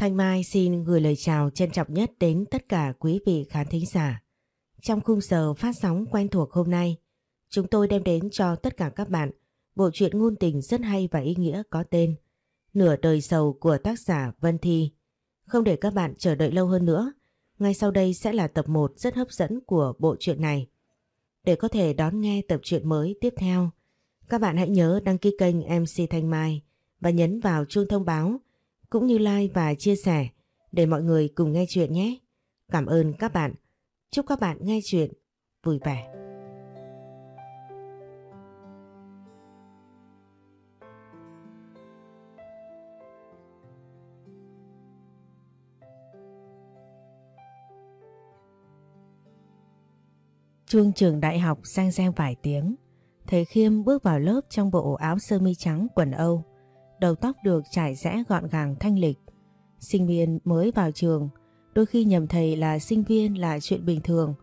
Thanh Mai xin gửi lời chào trân trọng nhất đến tất cả quý vị khán thính giả. Trong khung giờ phát sóng quen thuộc hôm nay, chúng tôi đem đến cho tất cả các bạn bộ truyện ngôn tình rất hay và ý nghĩa có tên Nửa đời sầu của tác giả Vân Thi. Không để các bạn chờ đợi lâu hơn nữa, ngay sau đây sẽ là tập 1 rất hấp dẫn của bộ truyện này. Để có thể đón nghe tập truyện mới tiếp theo, các bạn hãy nhớ đăng ký kênh MC Thanh Mai và nhấn vào chuông thông báo cũng như like và chia sẻ để mọi người cùng nghe chuyện nhé. Cảm ơn các bạn. Chúc các bạn nghe chuyện vui vẻ. Chuông trường đại học sang reng vài tiếng. Thầy Khiêm bước vào lớp trong bộ áo sơ mi trắng quần Âu. Đầu tóc được trải rẽ gọn gàng thanh lịch. Sinh viên mới vào trường, đôi khi nhầm thầy là sinh viên là chuyện bình thường.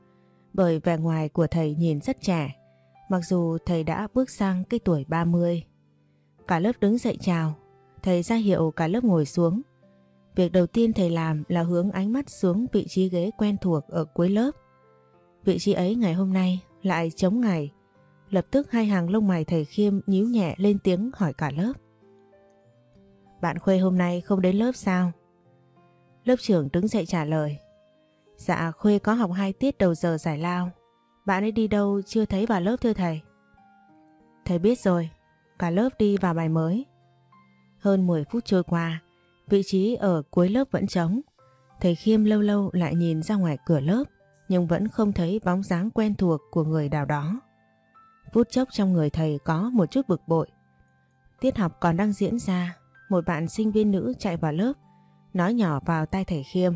Bởi vẻ ngoài của thầy nhìn rất trẻ, mặc dù thầy đã bước sang cái tuổi 30. Cả lớp đứng dậy chào, thầy ra hiệu cả lớp ngồi xuống. Việc đầu tiên thầy làm là hướng ánh mắt xuống vị trí ghế quen thuộc ở cuối lớp. Vị trí ấy ngày hôm nay lại chống ngày. Lập tức hai hàng lông mày thầy Khiêm nhíu nhẹ lên tiếng hỏi cả lớp. Bạn Khuê hôm nay không đến lớp sao? Lớp trưởng đứng dậy trả lời. Dạ Khuê có học hai tiết đầu giờ giải lao. Bạn ấy đi đâu chưa thấy vào lớp thưa thầy? Thầy biết rồi, cả lớp đi vào bài mới. Hơn 10 phút trôi qua, vị trí ở cuối lớp vẫn trống. Thầy Khiêm lâu lâu lại nhìn ra ngoài cửa lớp nhưng vẫn không thấy bóng dáng quen thuộc của người nào đó. Phút chốc trong người thầy có một chút bực bội. Tiết học còn đang diễn ra, một bạn sinh viên nữ chạy vào lớp, nói nhỏ vào tai thầy Khiêm.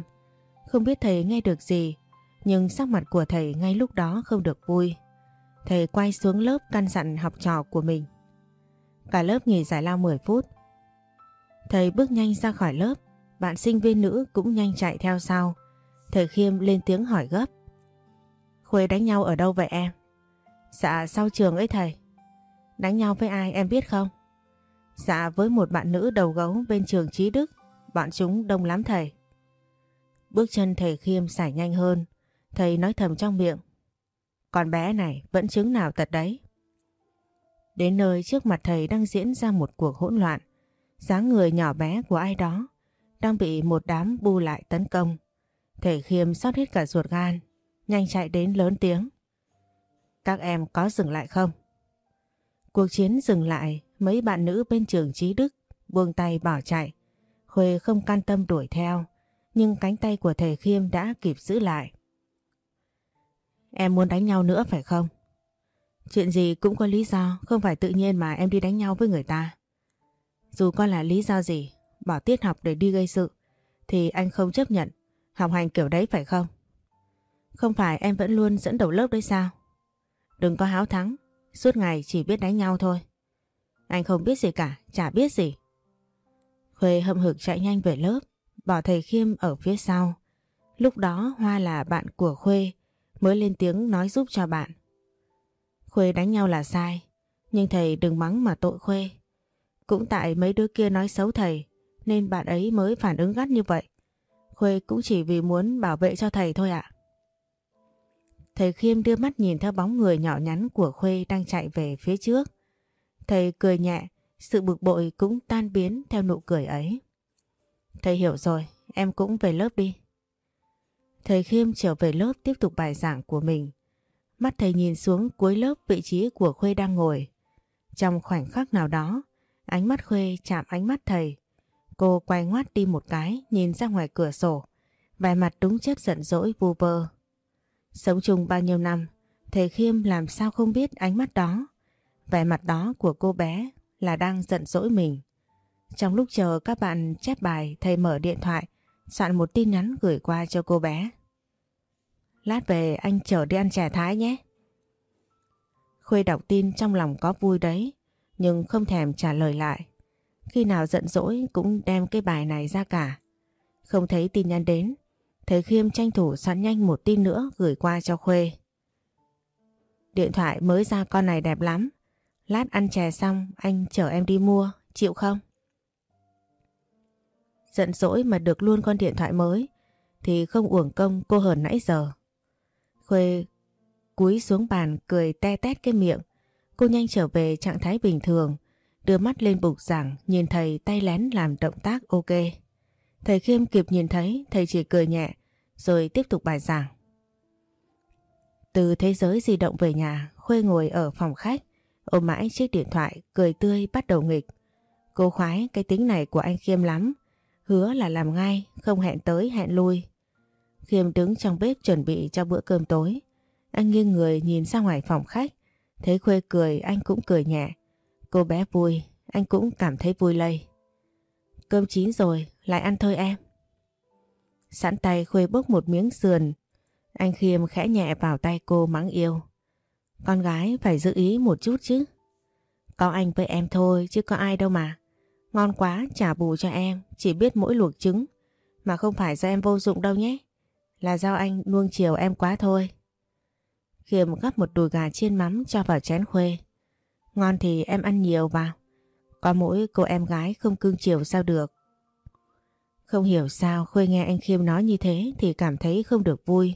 Không biết thầy nghe được gì, nhưng sắc mặt của thầy ngay lúc đó không được vui. Thầy quay xuống lớp căn dặn học trò của mình. Cả lớp nghỉ giải lao 10 phút. Thầy bước nhanh ra khỏi lớp, bạn sinh viên nữ cũng nhanh chạy theo sau. Thầy Khiêm lên tiếng hỏi gấp. Khuê đánh nhau ở đâu vậy em? Dạ sau trường ấy thầy. Đánh nhau với ai em biết không? Dạ với một bạn nữ đầu gấu bên trường Trí Đức. Bọn chúng đông lắm thầy. Bước chân thầy Khiêm sải nhanh hơn. Thầy nói thầm trong miệng. Con bé này vẫn chứng nào tật đấy. Đến nơi trước mặt thầy đang diễn ra một cuộc hỗn loạn. dáng người nhỏ bé của ai đó đang bị một đám bu lại tấn công. Thầy Khiêm sót hết cả ruột gan nhanh chạy đến lớn tiếng. Các em có dừng lại không? Cuộc chiến dừng lại, mấy bạn nữ bên trường Trí Đức buông tay bỏ chạy. Khuê không can tâm đuổi theo, nhưng cánh tay của thầy Khiêm đã kịp giữ lại. Em muốn đánh nhau nữa phải không? Chuyện gì cũng có lý do, không phải tự nhiên mà em đi đánh nhau với người ta. Dù có là lý do gì, bỏ tiết học để đi gây sự, thì anh không chấp nhận, học hành kiểu đấy phải không? Không phải em vẫn luôn dẫn đầu lớp đấy sao? Đừng có háo thắng, suốt ngày chỉ biết đánh nhau thôi. Anh không biết gì cả, chả biết gì. Khuê hậm hực chạy nhanh về lớp, bỏ thầy Khiêm ở phía sau. Lúc đó Hoa là bạn của Khuê, mới lên tiếng nói giúp cho bạn. Khuê đánh nhau là sai, nhưng thầy đừng mắng mà tội Khuê. Cũng tại mấy đứa kia nói xấu thầy, nên bạn ấy mới phản ứng gắt như vậy. Khuê cũng chỉ vì muốn bảo vệ cho thầy thôi ạ. Thầy Khiêm đưa mắt nhìn theo bóng người nhỏ nhắn của Khuê đang chạy về phía trước. Thầy cười nhẹ, sự bực bội cũng tan biến theo nụ cười ấy. Thầy hiểu rồi, em cũng về lớp đi. Thầy Khiêm trở về lớp tiếp tục bài giảng của mình. Mắt thầy nhìn xuống cuối lớp vị trí của Khuê đang ngồi. Trong khoảnh khắc nào đó, ánh mắt Khuê chạm ánh mắt thầy. Cô quay ngoắt đi một cái, nhìn ra ngoài cửa sổ. Vẻ mặt đúng chất giận dỗi vu vơ. Sống chung bao nhiêu năm, thầy Khiêm làm sao không biết ánh mắt đó. Vẻ mặt đó của cô bé là đang giận dỗi mình. Trong lúc chờ các bạn chép bài, thầy mở điện thoại, soạn một tin nhắn gửi qua cho cô bé. Lát về anh chở đi ăn chè thái nhé. Khuê đọc tin trong lòng có vui đấy, nhưng không thèm trả lời lại. Khi nào giận dỗi cũng đem cái bài này ra cả. Không thấy tin nhắn đến, Thầy Khiêm tranh thủ soạn nhanh một tin nữa gửi qua cho Khuê. Điện thoại mới ra con này đẹp lắm. Lát ăn chè xong anh chở em đi mua, chịu không? Giận dỗi mà được luôn con điện thoại mới thì không uổng công cô hờn nãy giờ. Khuê cúi xuống bàn cười te tét cái miệng. Cô nhanh trở về trạng thái bình thường, đưa mắt lên bục giảng nhìn thầy tay lén làm động tác ok. Thầy Khiêm kịp nhìn thấy, thầy chỉ cười nhẹ rồi tiếp tục bài giảng. Từ thế giới di động về nhà, Khuê ngồi ở phòng khách, ôm mãi chiếc điện thoại, cười tươi bắt đầu nghịch. Cô khoái cái tính này của anh Khiêm lắm, hứa là làm ngay, không hẹn tới hẹn lui. Khiêm đứng trong bếp chuẩn bị cho bữa cơm tối. Anh nghiêng người nhìn ra ngoài phòng khách, thấy Khuê cười anh cũng cười nhẹ. Cô bé vui, anh cũng cảm thấy vui lây. Cơm chín rồi, lại ăn thôi em. Sẵn tay Khuê bốc một miếng sườn, anh Khiêm khẽ nhẹ vào tay cô mắng yêu. Con gái phải giữ ý một chút chứ. Có anh với em thôi chứ có ai đâu mà. Ngon quá trả bù cho em, chỉ biết mỗi luộc trứng. Mà không phải do em vô dụng đâu nhé. Là do anh nuông chiều em quá thôi. Khiêm gắp một đùi gà chiên mắm cho vào chén khuê. Ngon thì em ăn nhiều vào. Có mỗi cô em gái không cưng chiều sao được. Không hiểu sao Khuê nghe anh Khiêm nói như thế thì cảm thấy không được vui.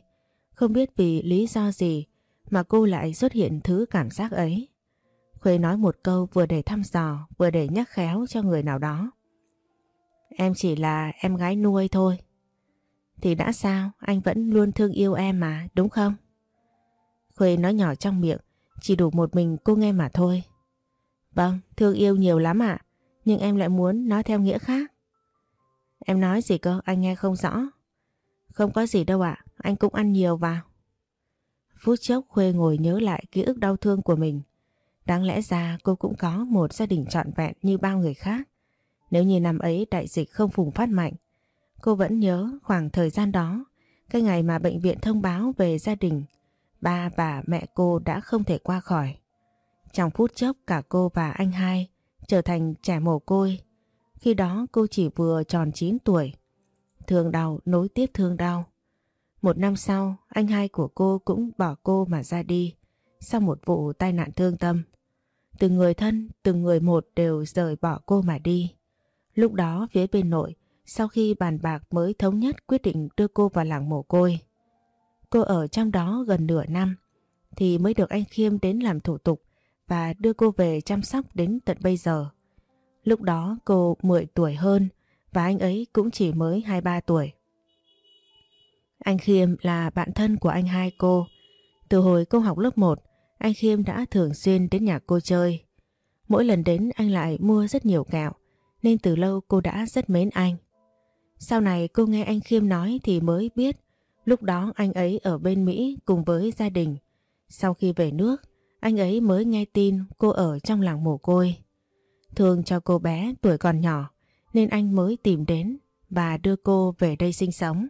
Không biết vì lý do gì mà cô lại xuất hiện thứ cảm giác ấy. Khuê nói một câu vừa để thăm dò vừa để nhắc khéo cho người nào đó. Em chỉ là em gái nuôi thôi. Thì đã sao, anh vẫn luôn thương yêu em mà, đúng không? Khuê nói nhỏ trong miệng, chỉ đủ một mình cô nghe mà thôi. Vâng, thương yêu nhiều lắm ạ, nhưng em lại muốn nói theo nghĩa khác. Em nói gì cơ, anh nghe không rõ. Không có gì đâu ạ, anh cũng ăn nhiều vào. Phút chốc Khuê ngồi nhớ lại ký ức đau thương của mình. Đáng lẽ ra cô cũng có một gia đình trọn vẹn như bao người khác. Nếu như năm ấy đại dịch không phùng phát mạnh, cô vẫn nhớ khoảng thời gian đó, cái ngày mà bệnh viện thông báo về gia đình, ba và mẹ cô đã không thể qua khỏi. Trong phút chốc cả cô và anh hai trở thành trẻ mồ côi. Khi đó cô chỉ vừa tròn 9 tuổi. Thương đau nối tiếp thương đau. Một năm sau, anh hai của cô cũng bỏ cô mà ra đi sau một vụ tai nạn thương tâm. Từng người thân, từng người một đều rời bỏ cô mà đi. Lúc đó phía bên nội, sau khi bàn bạc mới thống nhất quyết định đưa cô vào làng mồ côi. Cô ở trong đó gần nửa năm, thì mới được anh Khiêm đến làm thủ tục và đưa cô về chăm sóc đến tận bây giờ. Lúc đó cô 10 tuổi hơn và anh ấy cũng chỉ mới 23 tuổi. Anh Khiêm là bạn thân của anh hai cô. Từ hồi cô học lớp 1, anh Khiêm đã thường xuyên đến nhà cô chơi. Mỗi lần đến anh lại mua rất nhiều kẹo, nên từ lâu cô đã rất mến anh. Sau này cô nghe anh Khiêm nói thì mới biết lúc đó anh ấy ở bên Mỹ cùng với gia đình. Sau khi về nước, anh ấy mới nghe tin cô ở trong làng mồ côi. Thương cho cô bé tuổi còn nhỏ nên anh mới tìm đến và đưa cô về đây sinh sống.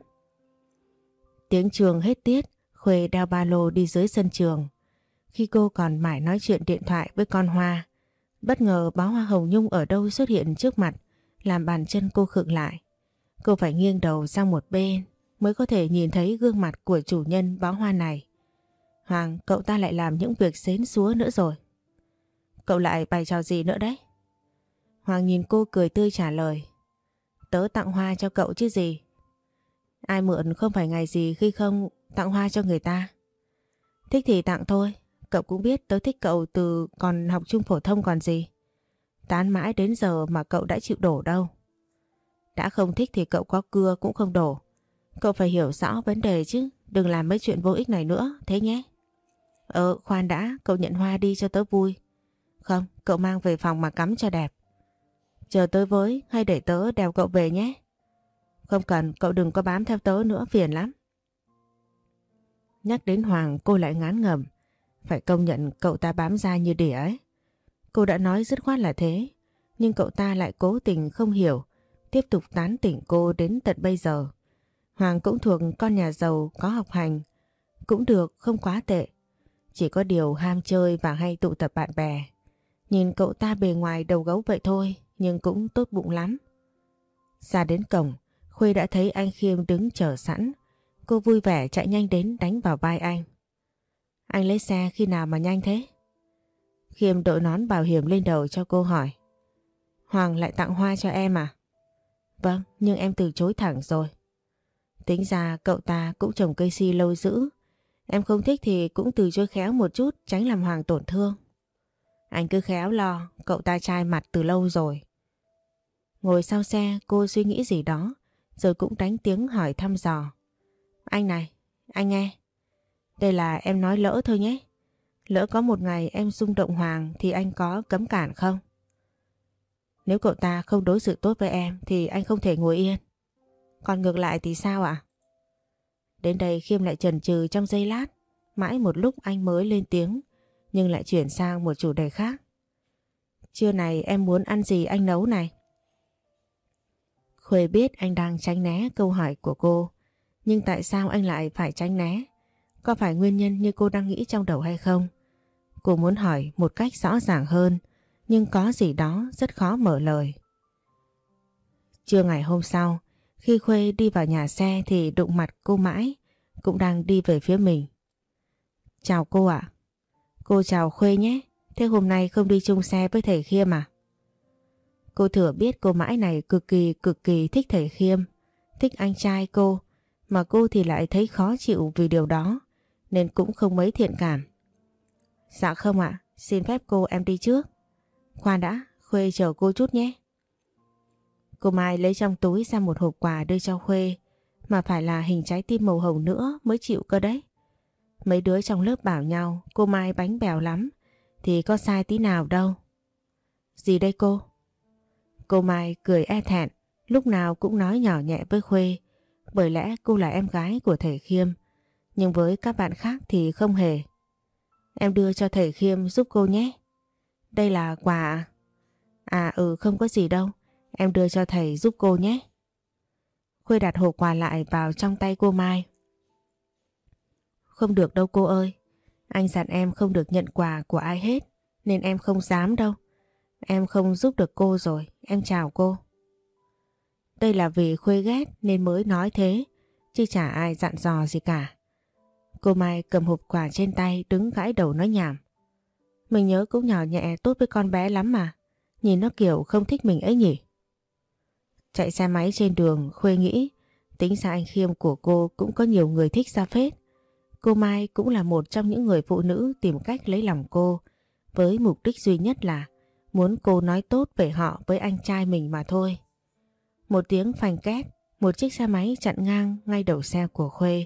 Tiếng trường hết tiết, Khuê đeo ba lô đi dưới sân trường. Khi cô còn mãi nói chuyện điện thoại với con Hoa, bất ngờ bó hoa hồng nhung ở đâu xuất hiện trước mặt, làm bàn chân cô khựng lại. Cô phải nghiêng đầu sang một bên mới có thể nhìn thấy gương mặt của chủ nhân bó hoa này. Hoàng, cậu ta lại làm những việc xến xúa nữa rồi. Cậu lại bày trò gì nữa đấy? Hoàng nhìn cô cười tươi trả lời. Tớ tặng hoa cho cậu chứ gì. Ai mượn không phải ngày gì khi không tặng hoa cho người ta. Thích thì tặng thôi, cậu cũng biết tớ thích cậu từ còn học trung phổ thông còn gì. Tán mãi đến giờ mà cậu đã chịu đổ đâu. Đã không thích thì cậu có cưa cũng không đổ. Cậu phải hiểu rõ vấn đề chứ, đừng làm mấy chuyện vô ích này nữa, thế nhé. Ờ, khoan đã, cậu nhận hoa đi cho tớ vui. Không, cậu mang về phòng mà cắm cho đẹp. Chờ tới với hay để tớ đèo cậu về nhé. Không cần, cậu đừng có bám theo tớ nữa, phiền lắm. Nhắc đến Hoàng cô lại ngán ngầm. Phải công nhận cậu ta bám ra như đỉa ấy. Cô đã nói dứt khoát là thế, nhưng cậu ta lại cố tình không hiểu, tiếp tục tán tỉnh cô đến tận bây giờ. Hoàng cũng thuộc con nhà giàu có học hành, cũng được không quá tệ. Chỉ có điều ham chơi và hay tụ tập bạn bè. Nhìn cậu ta bề ngoài đầu gấu vậy thôi, nhưng cũng tốt bụng lắm. Ra đến cổng, Khuê đã thấy anh Khiêm đứng chờ sẵn. Cô vui vẻ chạy nhanh đến đánh vào vai anh. Anh lấy xe khi nào mà nhanh thế? Khiêm đội nón bảo hiểm lên đầu cho cô hỏi. Hoàng lại tặng hoa cho em à? Vâng, nhưng em từ chối thẳng rồi. Tính ra cậu ta cũng trồng cây si lâu dữ. Em không thích thì cũng từ chối khéo một chút tránh làm Hoàng tổn thương. Anh cứ khéo lo, cậu ta chai mặt từ lâu rồi. Ngồi sau xe cô suy nghĩ gì đó rồi cũng đánh tiếng hỏi thăm dò. Anh này, anh nghe. Đây là em nói lỡ thôi nhé. Lỡ có một ngày em rung động Hoàng thì anh có cấm cản không? Nếu cậu ta không đối xử tốt với em thì anh không thể ngồi yên. Còn ngược lại thì sao ạ? Đến đây Khiêm lại chần chừ trong giây lát. Mãi một lúc anh mới lên tiếng nhưng lại chuyển sang một chủ đề khác. Trưa này em muốn ăn gì anh nấu này? Khuê biết anh đang tránh né câu hỏi của cô. Nhưng tại sao anh lại phải tránh né? Có phải nguyên nhân như cô đang nghĩ trong đầu hay không? Cô muốn hỏi một cách rõ ràng hơn, nhưng có gì đó rất khó mở lời. Trưa ngày hôm sau, khi Khuê đi vào nhà xe thì đụng mặt cô mãi, cũng đang đi về phía mình. Chào cô ạ. Cô chào Khuê nhé. Thế hôm nay không đi chung xe với thầy Khiêm à? Cô thừa biết cô mãi này cực kỳ cực kỳ thích thầy Khiêm, thích anh trai cô, mà cô thì lại thấy khó chịu vì điều đó, nên cũng không mấy thiện cảm. Dạ không ạ, xin phép cô em đi trước. Khoan đã, Khuê chờ cô chút nhé. Cô Mai lấy trong túi ra một hộp quà đưa cho Khuê, mà phải là hình trái tim màu hồng nữa mới chịu cơ đấy. Mấy đứa trong lớp bảo nhau cô Mai bánh bèo lắm, thì có sai tí nào đâu. Gì đây cô? Cô Mai cười e thẹn, lúc nào cũng nói nhỏ nhẹ với Khuê, bởi lẽ cô là em gái của thầy Khiêm, nhưng với các bạn khác thì không hề. Em đưa cho thầy Khiêm giúp cô nhé. Đây là quà à? À ừ không có gì đâu, em đưa cho thầy giúp cô nhé. Khuê đặt hộp quà lại vào trong tay cô Mai. Không được đâu cô ơi, anh dặn em không được nhận quà của ai hết, nên em không dám đâu. Em không giúp được cô rồi, em chào cô. Đây là vì Khuê ghét nên mới nói thế, chứ chả ai dặn dò gì cả. Cô Mai cầm hộp quà trên tay đứng gãi đầu nói nhảm. Mình nhớ cũng nhỏ nhẹ tốt với con bé lắm mà, nhìn nó kiểu không thích mình ấy nhỉ. Chạy xe máy trên đường Khuê nghĩ tính ra anh Khiêm của cô cũng có nhiều người thích ra phết. Cô Mai cũng là một trong những người phụ nữ tìm cách lấy lòng cô với mục đích duy nhất là Muốn cô nói tốt về họ với anh trai mình mà thôi. Một tiếng phanh két, một chiếc xe máy chặn ngang ngay đầu xe của Khuê.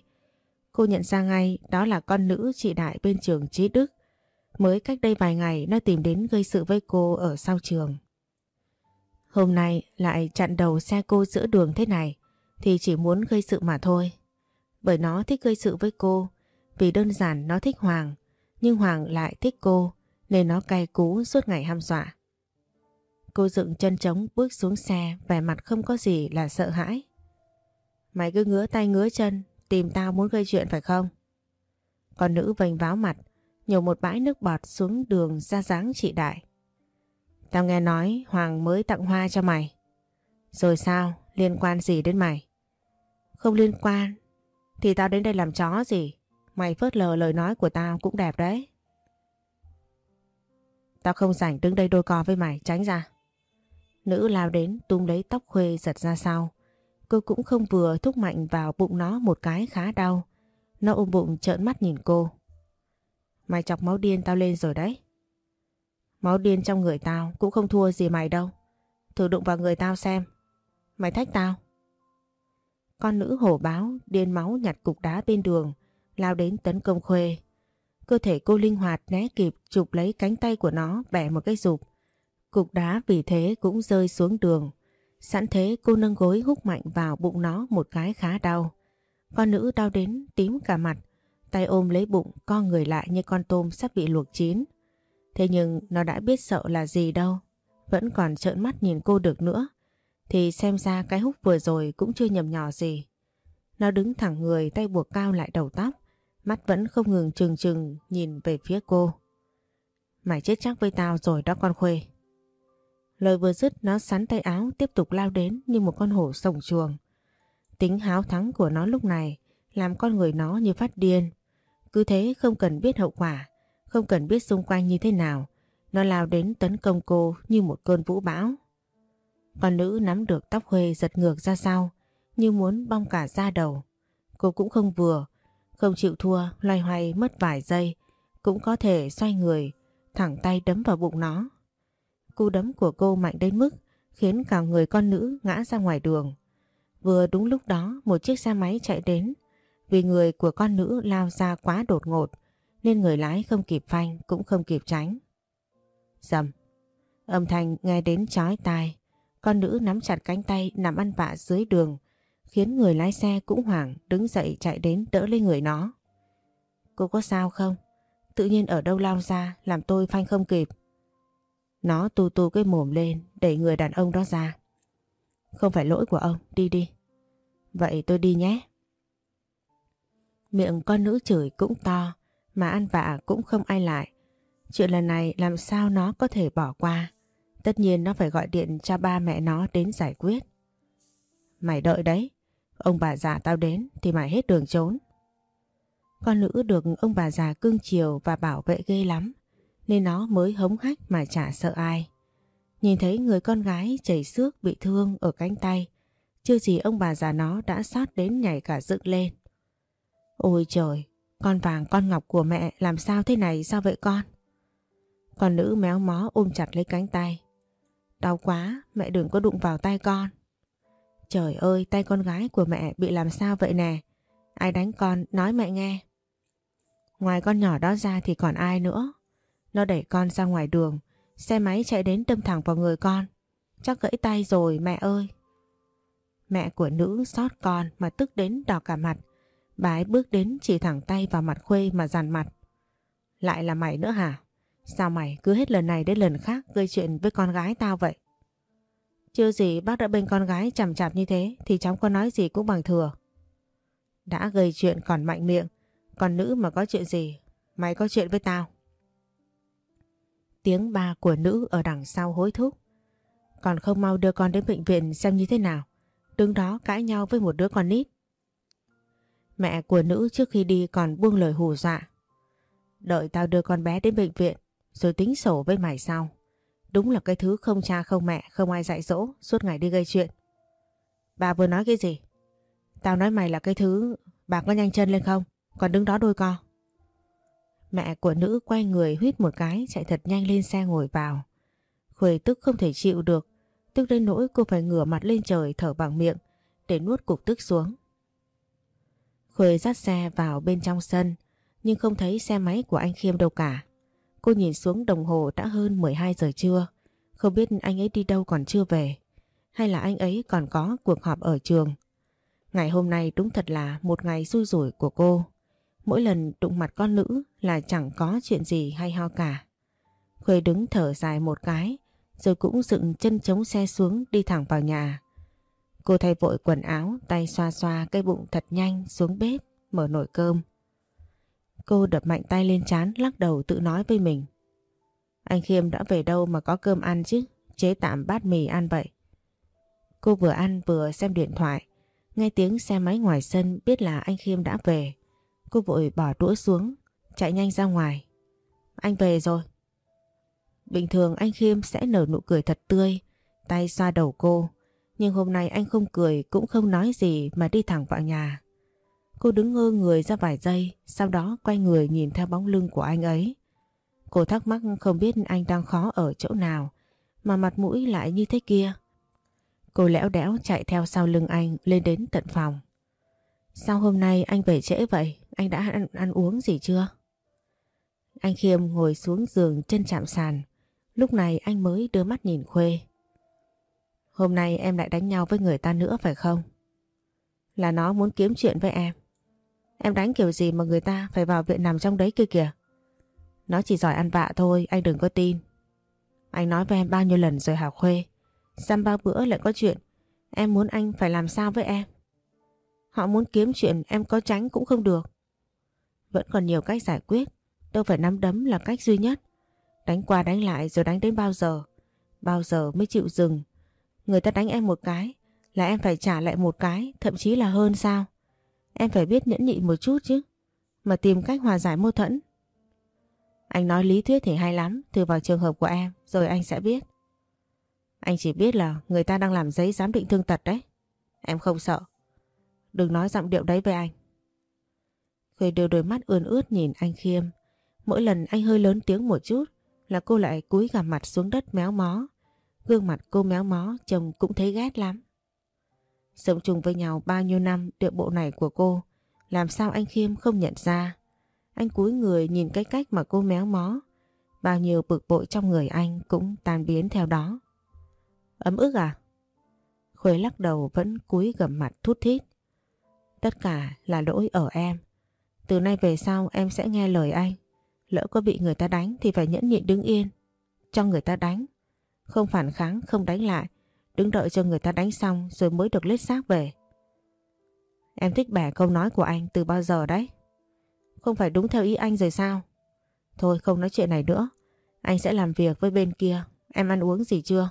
Cô nhận ra ngay đó là con nữ chị Đại bên trường Trí Đức. Mới cách đây vài ngày nó tìm đến gây sự với cô ở sau trường. Hôm nay lại chặn đầu xe cô giữa đường thế này thì chỉ muốn gây sự mà thôi. Bởi nó thích gây sự với cô vì đơn giản nó thích Hoàng nhưng Hoàng lại thích cô nên nó cay cú suốt ngày ham dọa. Cô dựng chân trống bước xuống xe vẻ mặt không có gì là sợ hãi. Mày cứ ngứa tay ngứa chân tìm tao muốn gây chuyện phải không? Con nữ vành váo mặt nhổ một bãi nước bọt xuống đường ra dáng chị Đại. Tao nghe nói Hoàng mới tặng hoa cho mày. Rồi sao? Liên quan gì đến mày? Không liên quan. Thì tao đến đây làm chó gì? Mày phớt lờ lời nói của tao cũng đẹp đấy. Tao không rảnh đứng đây đôi co với mày, tránh ra. Nữ lao đến tung lấy tóc khuê giật ra sau. Cô cũng không vừa thúc mạnh vào bụng nó một cái khá đau. Nó ôm bụng trợn mắt nhìn cô. Mày chọc máu điên tao lên rồi đấy. Máu điên trong người tao cũng không thua gì mày đâu. Thử đụng vào người tao xem. Mày thách tao. Con nữ hổ báo điên máu nhặt cục đá bên đường, lao đến tấn công Khuê. Cơ thể cô linh hoạt né kịp chụp lấy cánh tay của nó bẻ một cái rụp. Cục đá vì thế cũng rơi xuống đường. Sẵn thế cô nâng gối hút mạnh vào bụng nó một cái khá đau. Con nữ đau đến tím cả mặt, tay ôm lấy bụng co người lại như con tôm sắp bị luộc chín. Thế nhưng nó đã biết sợ là gì đâu, vẫn còn trợn mắt nhìn cô được nữa. Thì xem ra cái hút vừa rồi cũng chưa nhầm nhỏ gì. Nó đứng thẳng người tay buộc cao lại đầu tóc, mắt vẫn không ngừng trừng trừng nhìn về phía cô. Mày chết chắc với tao rồi đó con Khuê. Lời vừa dứt nó sắn tay áo tiếp tục lao đến như một con hổ sổng chuồng. Tính háo thắng của nó lúc này làm con người nó như phát điên. Cứ thế không cần biết hậu quả, không cần biết xung quanh như thế nào. Nó lao đến tấn công cô như một cơn vũ bão. Con nữ nắm được tóc Huê giật ngược ra sau, như muốn bong cả da đầu. Cô cũng không vừa, không chịu thua, loay hoay mất vài giây, cũng có thể xoay người, thẳng tay đấm vào bụng nó. Cú đấm của cô mạnh đến mức khiến cả người con nữ ngã ra ngoài đường. Vừa đúng lúc đó một chiếc xe máy chạy đến, vì người của con nữ lao ra quá đột ngột, nên người lái không kịp phanh cũng không kịp tránh. Dầm, âm thanh nghe đến chói tai, con nữ nắm chặt cánh tay nằm ăn vạ dưới đường, khiến người lái xe cũng hoảng đứng dậy chạy đến đỡ lấy người nó. Cô có sao không? Tự nhiên ở đâu lao ra làm tôi phanh không kịp. Nó tu tu cái mồm lên đẩy người đàn ông đó ra. Không phải lỗi của ông, đi đi. Vậy tôi đi nhé. Miệng con nữ chửi cũng to, mà ăn vạ cũng không ai lại. Chuyện lần này làm sao nó có thể bỏ qua. Tất nhiên nó phải gọi điện cho ba mẹ nó đến giải quyết. Mày đợi đấy, ông bà già tao đến thì mày hết đường trốn. Con nữ được ông bà già cưng chiều và bảo vệ ghê lắm, nên nó mới hống hách mà chả sợ ai. Nhìn thấy người con gái chảy xước bị thương ở cánh tay, chưa gì ông bà già nó đã xót đến nhảy cả dựng lên. Ôi trời, con vàng con ngọc của mẹ làm sao thế này sao vậy con? Con nữ méo mó ôm chặt lấy cánh tay. Đau quá, mẹ đừng có đụng vào tay con. Trời ơi, tay con gái của mẹ bị làm sao vậy nè? Ai đánh con, nói mẹ nghe. Ngoài con nhỏ đó ra thì còn ai nữa? Nó đẩy con ra ngoài đường, xe máy chạy đến đâm thẳng vào người con. Chắc gãy tay rồi mẹ ơi. Mẹ của nữ xót con mà tức đến đỏ cả mặt. Bà ấy bước đến chỉ thẳng tay vào mặt Khuê mà dàn mặt. Lại là mày nữa hả? Sao mày cứ hết lần này đến lần khác gây chuyện với con gái tao vậy? Chưa gì bác đã bên con gái chằm chạp như thế thì cháu có nói gì cũng bằng thừa. Đã gây chuyện còn mạnh miệng, còn nữ mà có chuyện gì, mày có chuyện với tao. Tiếng ba của nữ ở đằng sau hối thúc. Còn không mau đưa con đến bệnh viện xem như thế nào. Đứng đó cãi nhau với một đứa con nít. Mẹ của nữ trước khi đi còn buông lời hù dọa. Đợi tao đưa con bé đến bệnh viện, rồi tính sổ với mày sau. Đúng là cái thứ không cha không mẹ, không ai dạy dỗ, suốt ngày đi gây chuyện. Bà vừa nói cái gì? Tao nói mày là cái thứ bà có nhanh chân lên không? Còn đứng đó đôi co. Mẹ của nữ quay người huyết một cái chạy thật nhanh lên xe ngồi vào. Khuê tức không thể chịu được, tức đến nỗi cô phải ngửa mặt lên trời thở bằng miệng để nuốt cục tức xuống. Khuê dắt xe vào bên trong sân nhưng không thấy xe máy của anh Khiêm đâu cả. Cô nhìn xuống đồng hồ đã hơn 12 giờ trưa, không biết anh ấy đi đâu còn chưa về, hay là anh ấy còn có cuộc họp ở trường. Ngày hôm nay đúng thật là một ngày xui rủi của cô. Mỗi lần đụng mặt con nữ là chẳng có chuyện gì hay ho cả. Khuê đứng thở dài một cái, rồi cũng dựng chân chống xe xuống đi thẳng vào nhà. Cô thay vội quần áo, tay xoa xoa cái bụng thật nhanh xuống bếp, mở nồi cơm. Cô đập mạnh tay lên chán lắc đầu tự nói với mình. Anh Khiêm đã về đâu mà có cơm ăn chứ, chế tạm bát mì ăn vậy. Cô vừa ăn vừa xem điện thoại, nghe tiếng xe máy ngoài sân biết là anh Khiêm đã về. Cô vội bỏ đũa xuống, chạy nhanh ra ngoài. Anh về rồi. Bình thường anh Khiêm sẽ nở nụ cười thật tươi, tay xoa đầu cô. Nhưng hôm nay anh không cười cũng không nói gì mà đi thẳng vào nhà. Cô đứng ngơ người ra vài giây, sau đó quay người nhìn theo bóng lưng của anh ấy. Cô thắc mắc không biết anh đang khó ở chỗ nào, mà mặt mũi lại như thế kia. Cô lẽo đẽo chạy theo sau lưng anh lên đến tận phòng. Sao hôm nay anh về trễ vậy? Anh đã ăn, ăn uống gì chưa? Anh Khiêm ngồi xuống giường chân chạm sàn. Lúc này anh mới đưa mắt nhìn Khuê. Hôm nay em lại đánh nhau với người ta nữa phải không? Là nó muốn kiếm chuyện với em. Em đánh kiểu gì mà người ta phải vào viện nằm trong đấy kia kìa. Nó chỉ giỏi ăn vạ thôi, anh đừng có tin. Anh nói với em bao nhiêu lần rồi hả Khuê. Xăm bao bữa lại có chuyện. Em muốn anh phải làm sao với em? Họ muốn kiếm chuyện em có tránh cũng không được. Vẫn còn nhiều cách giải quyết. Đâu phải nắm đấm là cách duy nhất. Đánh qua đánh lại rồi đánh đến bao giờ? Bao giờ mới chịu dừng? Người ta đánh em một cái là em phải trả lại một cái, thậm chí là hơn sao? Em phải biết nhẫn nhịn một chút chứ. Mà tìm cách hòa giải mâu thuẫn. Anh nói lý thuyết thì hay lắm, thử vào trường hợp của em, rồi anh sẽ biết. Anh chỉ biết là người ta đang làm giấy giám định thương tật đấy. Em không sợ. Đừng nói giọng điệu đấy với anh. Khuê đưa đôi mắt ươn ướt nhìn anh Khiêm. Mỗi lần anh hơi lớn tiếng một chút là cô lại cúi gằm mặt xuống đất méo mó. Gương mặt cô méo mó, chồng cũng thấy ghét lắm. Sống chung với nhau bao nhiêu năm, địa bộ này của cô, làm sao anh Khiêm không nhận ra. Anh cúi người nhìn cái cách mà cô méo mó. Bao nhiêu bực bội trong người anh cũng tan biến theo đó. Ấm ức à? Khuế lắc đầu vẫn cúi gầm mặt thút thít. Tất cả là lỗi ở em. Từ nay về sau em sẽ nghe lời anh. Lỡ có bị người ta đánh thì phải nhẫn nhịn đứng yên. Cho người ta đánh. Không phản kháng, không đánh lại. Đứng đợi cho người ta đánh xong rồi mới được lết xác về. Em thích bẻ câu nói của anh từ bao giờ đấy? Không phải đúng theo ý anh rồi sao? Thôi không nói chuyện này nữa. Anh sẽ làm việc với bên kia. Em ăn uống gì chưa?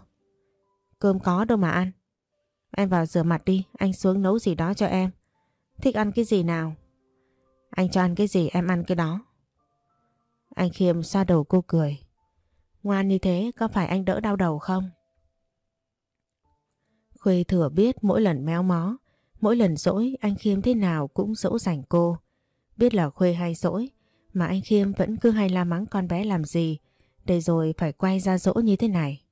Cơm có đâu mà ăn. Em vào rửa mặt đi, anh xuống nấu gì đó cho em. Thích ăn cái gì nào? Anh cho ăn cái gì em ăn cái đó. Anh Khiêm xoa đầu cô cười. Ngoan như thế có phải anh đỡ đau đầu không? Khuê thừa biết mỗi lần méo mó, mỗi lần dỗi anh Khiêm thế nào cũng dỗ dành cô. Biết là Khuê hay dỗi, mà anh Khiêm vẫn cứ hay la mắng con bé làm gì, để rồi phải quay ra dỗ như thế này.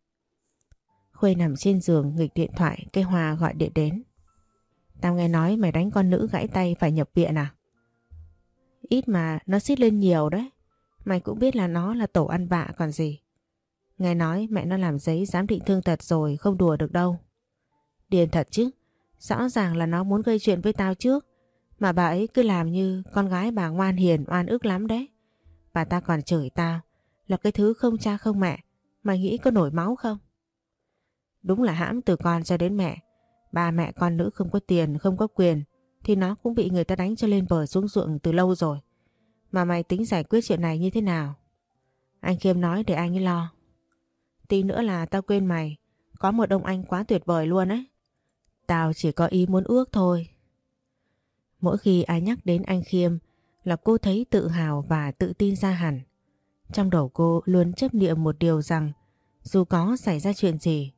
Khuê nằm trên giường nghịch điện thoại, cây Hòa gọi điện đến. Tao nghe nói mày đánh con nữ gãy tay phải nhập viện à? Ít mà nó xít lên nhiều đấy. Mày cũng biết là nó là tổ ăn vạ còn gì. Nghe nói mẹ nó làm giấy giám định thương tật rồi không đùa được đâu. Điền thật chứ. Rõ ràng là nó muốn gây chuyện với tao trước. Mà bà ấy cứ làm như con gái bà ngoan hiền oan ức lắm đấy. Bà ta còn chửi tao là cái thứ không cha không mẹ. Mày nghĩ có nổi máu không? Đúng là hãm từ con cho đến mẹ. Ba mẹ con nữ không có tiền, không có quyền thì nó cũng bị người ta đánh cho lên bờ xuống ruộng từ lâu rồi. Mà mày tính giải quyết chuyện này như thế nào? Anh Khiêm nói để anh ấy lo. Tí nữa là tao quên mày. Có một ông anh quá tuyệt vời luôn ấy. Tao chỉ có ý muốn ước thôi. Mỗi khi ai nhắc đến anh Khiêm là cô thấy tự hào và tự tin ra hẳn. Trong đầu cô luôn chấp niệm một điều rằng dù có xảy ra chuyện gì,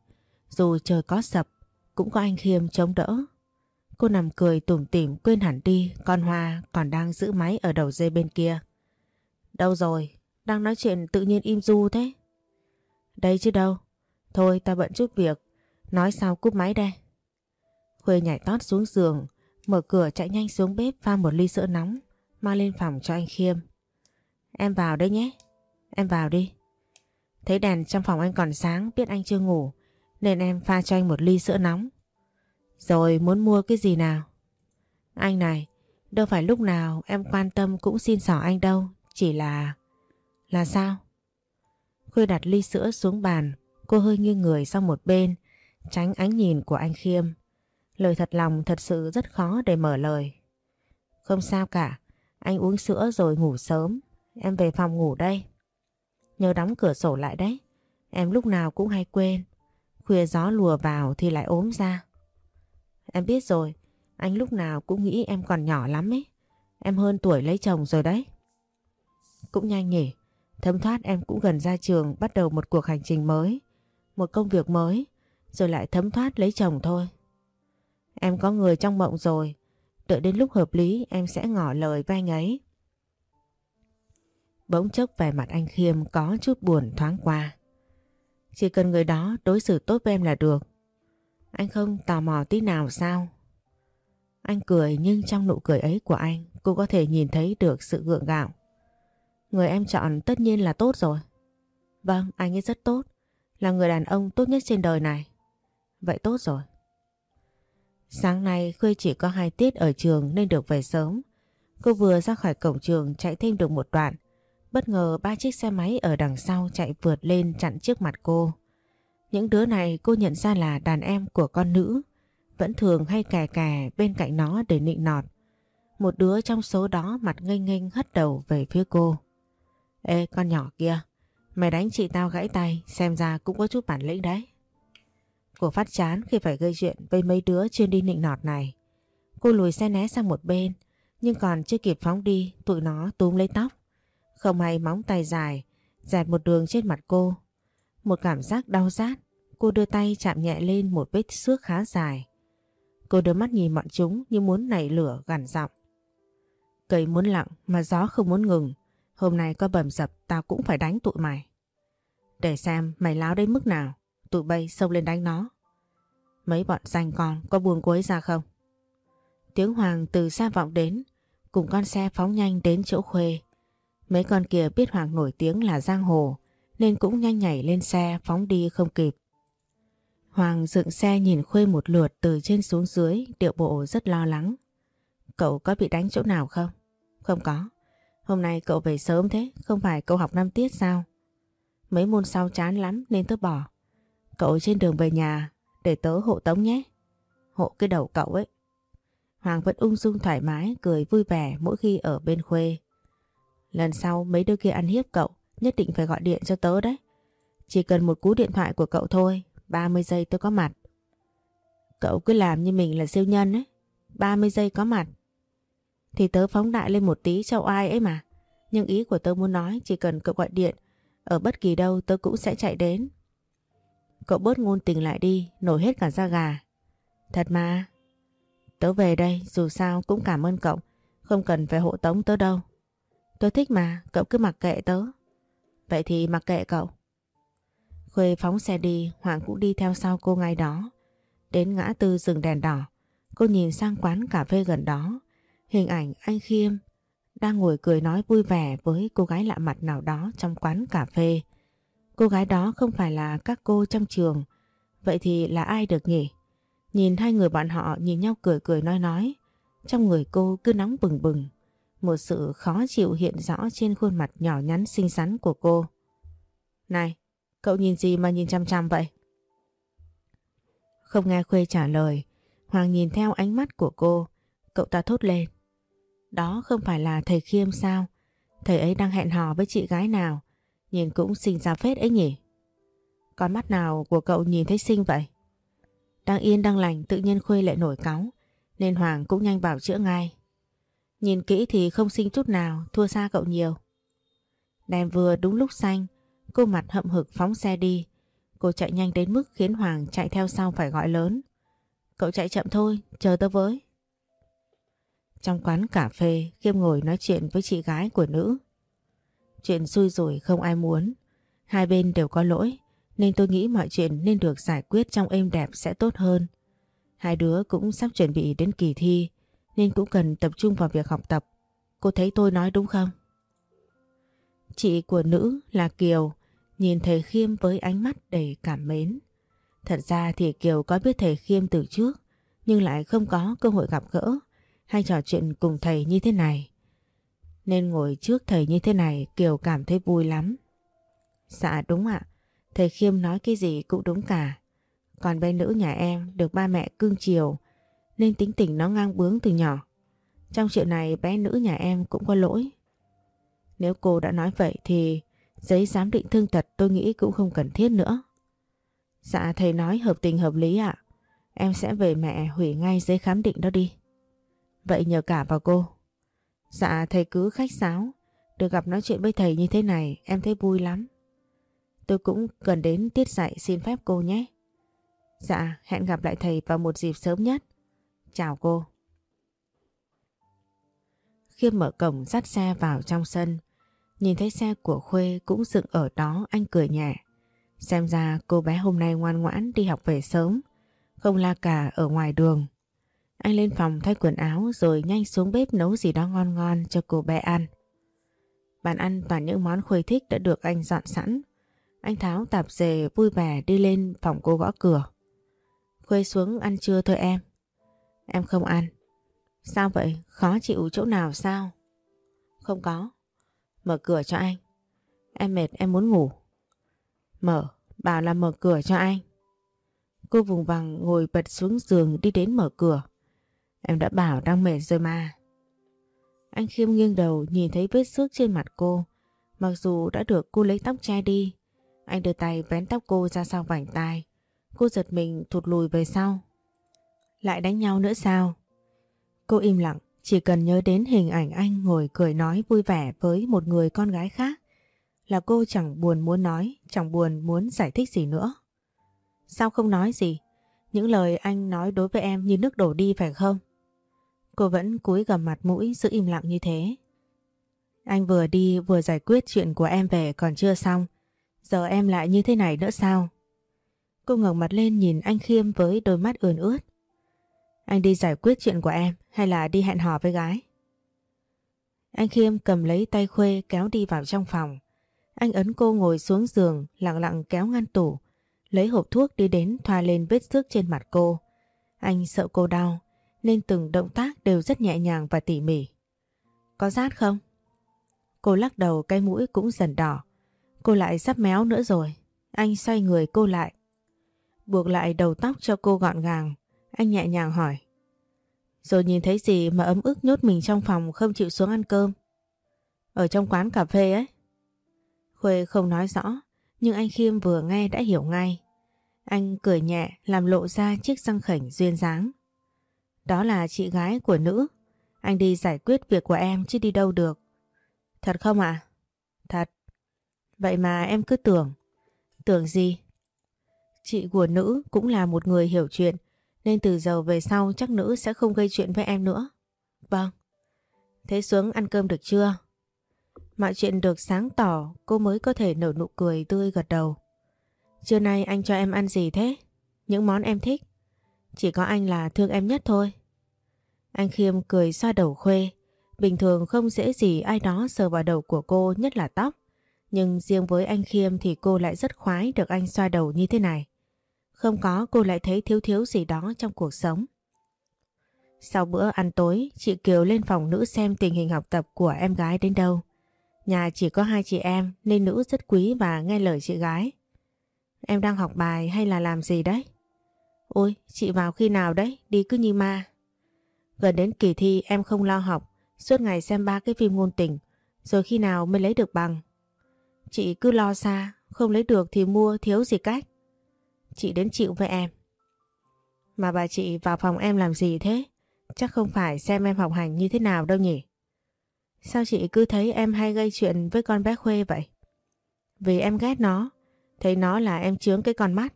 dù trời có sập, cũng có anh Khiêm chống đỡ. Cô nằm cười tủm tỉm quên hẳn đi con Hoa còn đang giữ máy ở đầu dây bên kia. Đâu rồi? Đang nói chuyện tự nhiên im du thế. Đây chứ đâu. Thôi ta bận chút việc. Nói sao cúp máy đây. Khuê nhảy tót xuống giường, mở cửa chạy nhanh xuống bếp pha một ly sữa nóng, mang lên phòng cho anh Khiêm. Em vào đây nhé. Em vào đi. Thấy đèn trong phòng anh còn sáng biết anh chưa ngủ nên em pha cho anh một ly sữa nóng. Rồi muốn mua cái gì nào? Anh này, đâu phải lúc nào em quan tâm cũng xin xỏ anh đâu, chỉ là... Là sao? Khuê đặt ly sữa xuống bàn, cô hơi nghiêng người sang một bên, tránh ánh nhìn của anh Khiêm. Lời thật lòng thật sự rất khó để mở lời. Không sao cả, anh uống sữa rồi ngủ sớm, em về phòng ngủ đây. Nhớ đóng cửa sổ lại đấy, em lúc nào cũng hay quên. Khuya gió lùa vào thì lại ốm ra. Em biết rồi, anh lúc nào cũng nghĩ em còn nhỏ lắm ấy. Em hơn tuổi lấy chồng rồi đấy. Cũng nhanh nhỉ, thấm thoát em cũng gần ra trường bắt đầu một cuộc hành trình mới, một công việc mới, rồi lại thấm thoát lấy chồng thôi. Em có người trong mộng rồi, đợi đến lúc hợp lý em sẽ ngỏ lời với anh ấy. Bỗng chốc vẻ mặt anh Khiêm có chút buồn thoáng qua. Chỉ cần người đó đối xử tốt với em là được. Anh không tò mò tí nào sao? Anh cười nhưng trong nụ cười ấy của anh cô có thể nhìn thấy được sự gượng gạo. Người em chọn tất nhiên là tốt rồi. Vâng, anh ấy rất tốt. Là người đàn ông tốt nhất trên đời này. Vậy tốt rồi. Sáng nay Khuê chỉ có hai tiết ở trường nên được về sớm. Cô vừa ra khỏi cổng trường chạy thêm được một đoạn. Bất ngờ ba chiếc xe máy ở đằng sau chạy vượt lên chặn trước mặt cô. Những đứa này cô nhận ra là đàn em của con nữ, vẫn thường hay kè kè bên cạnh nó để nịnh nọt. Một đứa trong số đó mặt nghênh nghênh hất đầu về phía cô. Ê con nhỏ kia, mày đánh chị tao gãy tay, xem ra cũng có chút bản lĩnh đấy. Cô phát chán khi phải gây chuyện với mấy đứa chuyên đi nịnh nọt này. Cô lùi xe né sang một bên, nhưng còn chưa kịp phóng đi, tụi nó túm lấy tóc. Không hay móng tay dài, dẹt một đường trên mặt cô. Một cảm giác đau rát, cô đưa tay chạm nhẹ lên một vết xước khá dài. Cô đưa mắt nhìn bọn chúng như muốn nảy lửa gằn giọng. Cây muốn lặng mà gió không muốn ngừng. Hôm nay có bầm dập tao cũng phải đánh tụi mày. Để xem mày láo đến mức nào. Tụi bay xông lên đánh nó. Mấy bọn danh con có buồn cuối ra không? Tiếng Hoàng từ xa vọng đến, cùng con xe phóng nhanh đến chỗ Khuê. Mấy con kia biết Hoàng nổi tiếng là giang hồ, nên cũng nhanh nhảy lên xe phóng đi không kịp. Hoàng dựng xe nhìn Khuê một lượt từ trên xuống dưới, điệu bộ rất lo lắng. Cậu có bị đánh chỗ nào không? Không có. Hôm nay cậu về sớm thế, không phải cậu học năm tiết sao? Mấy môn sau chán lắm nên tớ bỏ. Cậu trên đường về nhà để tớ hộ tống nhé. Hộ cái đầu cậu ấy. Hoàng vẫn ung dung thoải mái, cười vui vẻ mỗi khi ở bên Khuê. Lần sau mấy đứa kia ăn hiếp cậu, nhất định phải gọi điện cho tớ đấy. Chỉ cần một cú điện thoại của cậu thôi, 30 giây tôi có mặt. Cậu cứ làm như mình là siêu nhân ấy, 30 giây có mặt. Thì tớ phóng đại lên một tí cho ai ấy mà. Nhưng ý của tớ muốn nói chỉ cần cậu gọi điện, ở bất kỳ đâu tớ cũng sẽ chạy đến. Cậu bớt ngôn tình lại đi, nổi hết cả da gà. Thật mà. Tớ về đây, dù sao cũng cảm ơn cậu, không cần phải hộ tống tớ đâu. Tớ thích mà, cậu cứ mặc kệ tớ. Vậy thì mặc kệ cậu. Khuê phóng xe đi, Hoàng cũng đi theo sau cô ngay đó. Đến ngã tư rừng đèn đỏ, cô nhìn sang quán cà phê gần đó. Hình ảnh anh Khiêm đang ngồi cười nói vui vẻ với cô gái lạ mặt nào đó trong quán cà phê. Cô gái đó không phải là các cô trong trường, vậy thì là ai được nhỉ? Nhìn hai người bọn họ nhìn nhau cười cười nói nói, trong người cô cứ nóng bừng bừng. Một sự khó chịu hiện rõ trên khuôn mặt nhỏ nhắn xinh xắn của cô. Này, cậu nhìn gì mà nhìn chăm chăm vậy? Không nghe Khuê trả lời, Hoàng nhìn theo ánh mắt của cô, cậu ta thốt lên. Đó không phải là thầy Khiêm sao? Thầy ấy đang hẹn hò với chị gái nào? Nhìn cũng xinh ra phết ấy nhỉ? Con mắt nào của cậu nhìn thấy xinh vậy? Đang yên đang lành tự nhiên Khuê lại nổi cáu nên Hoàng cũng nhanh bảo chữa ngay. Nhìn kỹ thì không xinh chút nào, thua xa cậu nhiều. Đèn vừa đúng lúc xanh, cô mặt hậm hực phóng xe đi. Cô chạy nhanh đến mức khiến Hoàng chạy theo sau phải gọi lớn. Cậu chạy chậm thôi, chờ tớ với. Trong quán cà phê, Khiêm ngồi nói chuyện với chị gái của nữ. Chuyện xui rủi không ai muốn. Hai bên đều có lỗi, nên tôi nghĩ mọi chuyện nên được giải quyết trong êm đẹp sẽ tốt hơn. Hai đứa cũng sắp chuẩn bị đến kỳ thi, nên cũng cần tập trung vào việc học tập. Cô thấy tôi nói đúng không? Chị của nữ là Kiều, nhìn thầy Khiêm với ánh mắt đầy cảm mến. Thật ra thì Kiều có biết thầy Khiêm từ trước, nhưng lại không có cơ hội gặp gỡ hay trò chuyện cùng thầy như thế này. Nên ngồi trước thầy như thế này Kiều cảm thấy vui lắm. Dạ đúng ạ, thầy Khiêm nói cái gì cũng đúng cả. Còn bé nữ nhà em được ba mẹ cưng chiều nên tính tình nó ngang bướng từ nhỏ. Trong chuyện này, bé nữ nhà em cũng có lỗi. Nếu cô đã nói vậy thì giấy giám định thương tật tôi nghĩ cũng không cần thiết nữa. Dạ thầy nói hợp tình hợp lý ạ. Em sẽ về mẹ hủy ngay giấy khám định đó đi. Vậy nhờ cả vào cô. Dạ thầy cứ khách sáo. Được gặp nói chuyện với thầy như thế này, em thấy vui lắm. Tôi cũng cần đến tiết dạy xin phép cô nhé. Dạ hẹn gặp lại thầy vào một dịp sớm nhất. Chào cô. Khiêm mở cổng dắt xe vào trong sân. Nhìn thấy xe của Khuê cũng dựng ở đó, anh cười nhẹ. Xem ra cô bé hôm nay ngoan ngoãn đi học về sớm. Không la cả ở ngoài đường. Anh lên phòng thay quần áo rồi nhanh xuống bếp nấu gì đó ngon ngon cho cô bé ăn. Bàn ăn toàn những món Khuê thích đã được anh dọn sẵn. Anh tháo tạp dề vui vẻ đi lên phòng cô gõ cửa. Khuê xuống ăn trưa thôi em. Em không ăn. Sao vậy? Khó chịu chỗ nào sao? Không có. Mở cửa cho anh. Em mệt em muốn ngủ. Mở, bảo là mở cửa cho anh. Cô vùng vằng ngồi bật xuống giường đi đến mở cửa. Em đã bảo đang mệt rồi mà. Anh khiêm nghiêng đầu nhìn thấy vết xước trên mặt cô. Mặc dù đã được cô lấy tóc che đi. Anh đưa tay vén tóc cô ra sau vảnh tai. Cô giật mình thụt lùi về sau. Lại đánh nhau nữa sao? Cô im lặng, chỉ cần nhớ đến hình ảnh anh ngồi cười nói vui vẻ với một người con gái khác là cô chẳng buồn muốn nói, chẳng buồn muốn giải thích gì nữa. Sao không nói gì? Những lời anh nói đối với em như nước đổ đi phải không? Cô vẫn cúi gầm mặt mũi giữ im lặng như thế. Anh vừa đi vừa giải quyết chuyện của em về còn chưa xong. Giờ em lại như thế này nữa sao? Cô ngẩng mặt lên nhìn anh Khiêm với đôi mắt ươn ướt. Anh đi giải quyết chuyện của em hay là đi hẹn hò với gái? Anh Khiêm cầm lấy tay Khuê kéo đi vào trong phòng. Anh ấn cô ngồi xuống giường, lặng lặng kéo ngăn tủ. Lấy hộp thuốc đi đến thoa lên vết xước trên mặt cô. Anh sợ cô đau, nên từng động tác đều rất nhẹ nhàng và tỉ mỉ. Có rát không? Cô lắc đầu, cái mũi cũng dần đỏ. Cô lại sắp méo nữa rồi. Anh xoay người cô lại. Buộc lại đầu tóc cho cô gọn gàng. Anh nhẹ nhàng hỏi. Rồi nhìn thấy gì mà ấm ức nhốt mình trong phòng không chịu xuống ăn cơm? Ở trong quán cà phê ấy. Khuê không nói rõ, nhưng anh Khiêm vừa nghe đã hiểu ngay. Anh cười nhẹ làm lộ ra chiếc răng khảnh duyên dáng. Đó là chị gái của nữ. Anh đi giải quyết việc của em chứ đi đâu được. Thật không ạ? Thật. Vậy mà em cứ tưởng. Tưởng gì? Chị của nữ cũng là một người hiểu chuyện nên từ giờ về sau chắc nữ sẽ không gây chuyện với em nữa. Vâng. Thế xuống ăn cơm được chưa? Mọi chuyện được sáng tỏ, cô mới có thể nở nụ cười tươi gật đầu. Trưa nay anh cho em ăn gì thế? Những món em thích. Chỉ có anh là thương em nhất thôi. Anh Khiêm cười xoa đầu Khuê. Bình thường không dễ gì ai đó sờ vào đầu của cô, nhất là tóc. Nhưng riêng với anh Khiêm thì cô lại rất khoái được anh xoa đầu như thế này. Không có cô lại thấy thiếu thiếu gì đó trong cuộc sống. Sau bữa ăn tối, chị Kiều lên phòng nữ xem tình hình học tập của em gái đến đâu. Nhà chỉ có hai chị em nên nữ rất quý và nghe lời chị gái. Em đang học bài hay là làm gì đấy? Ôi, chị vào khi nào đấy? Đi cứ như ma. Gần đến kỳ thi em không lo học, suốt ngày xem ba cái phim ngôn tình, rồi khi nào mới lấy được bằng. Chị cứ lo xa, không lấy được thì mua thiếu gì cách. Chị đến chịu với em. Mà bà chị vào phòng em làm gì thế? Chắc không phải xem em học hành như thế nào đâu nhỉ? Sao chị cứ thấy em hay gây chuyện với con bé Khuê vậy? Vì em ghét nó, thấy nó là em chướng cái con mắt.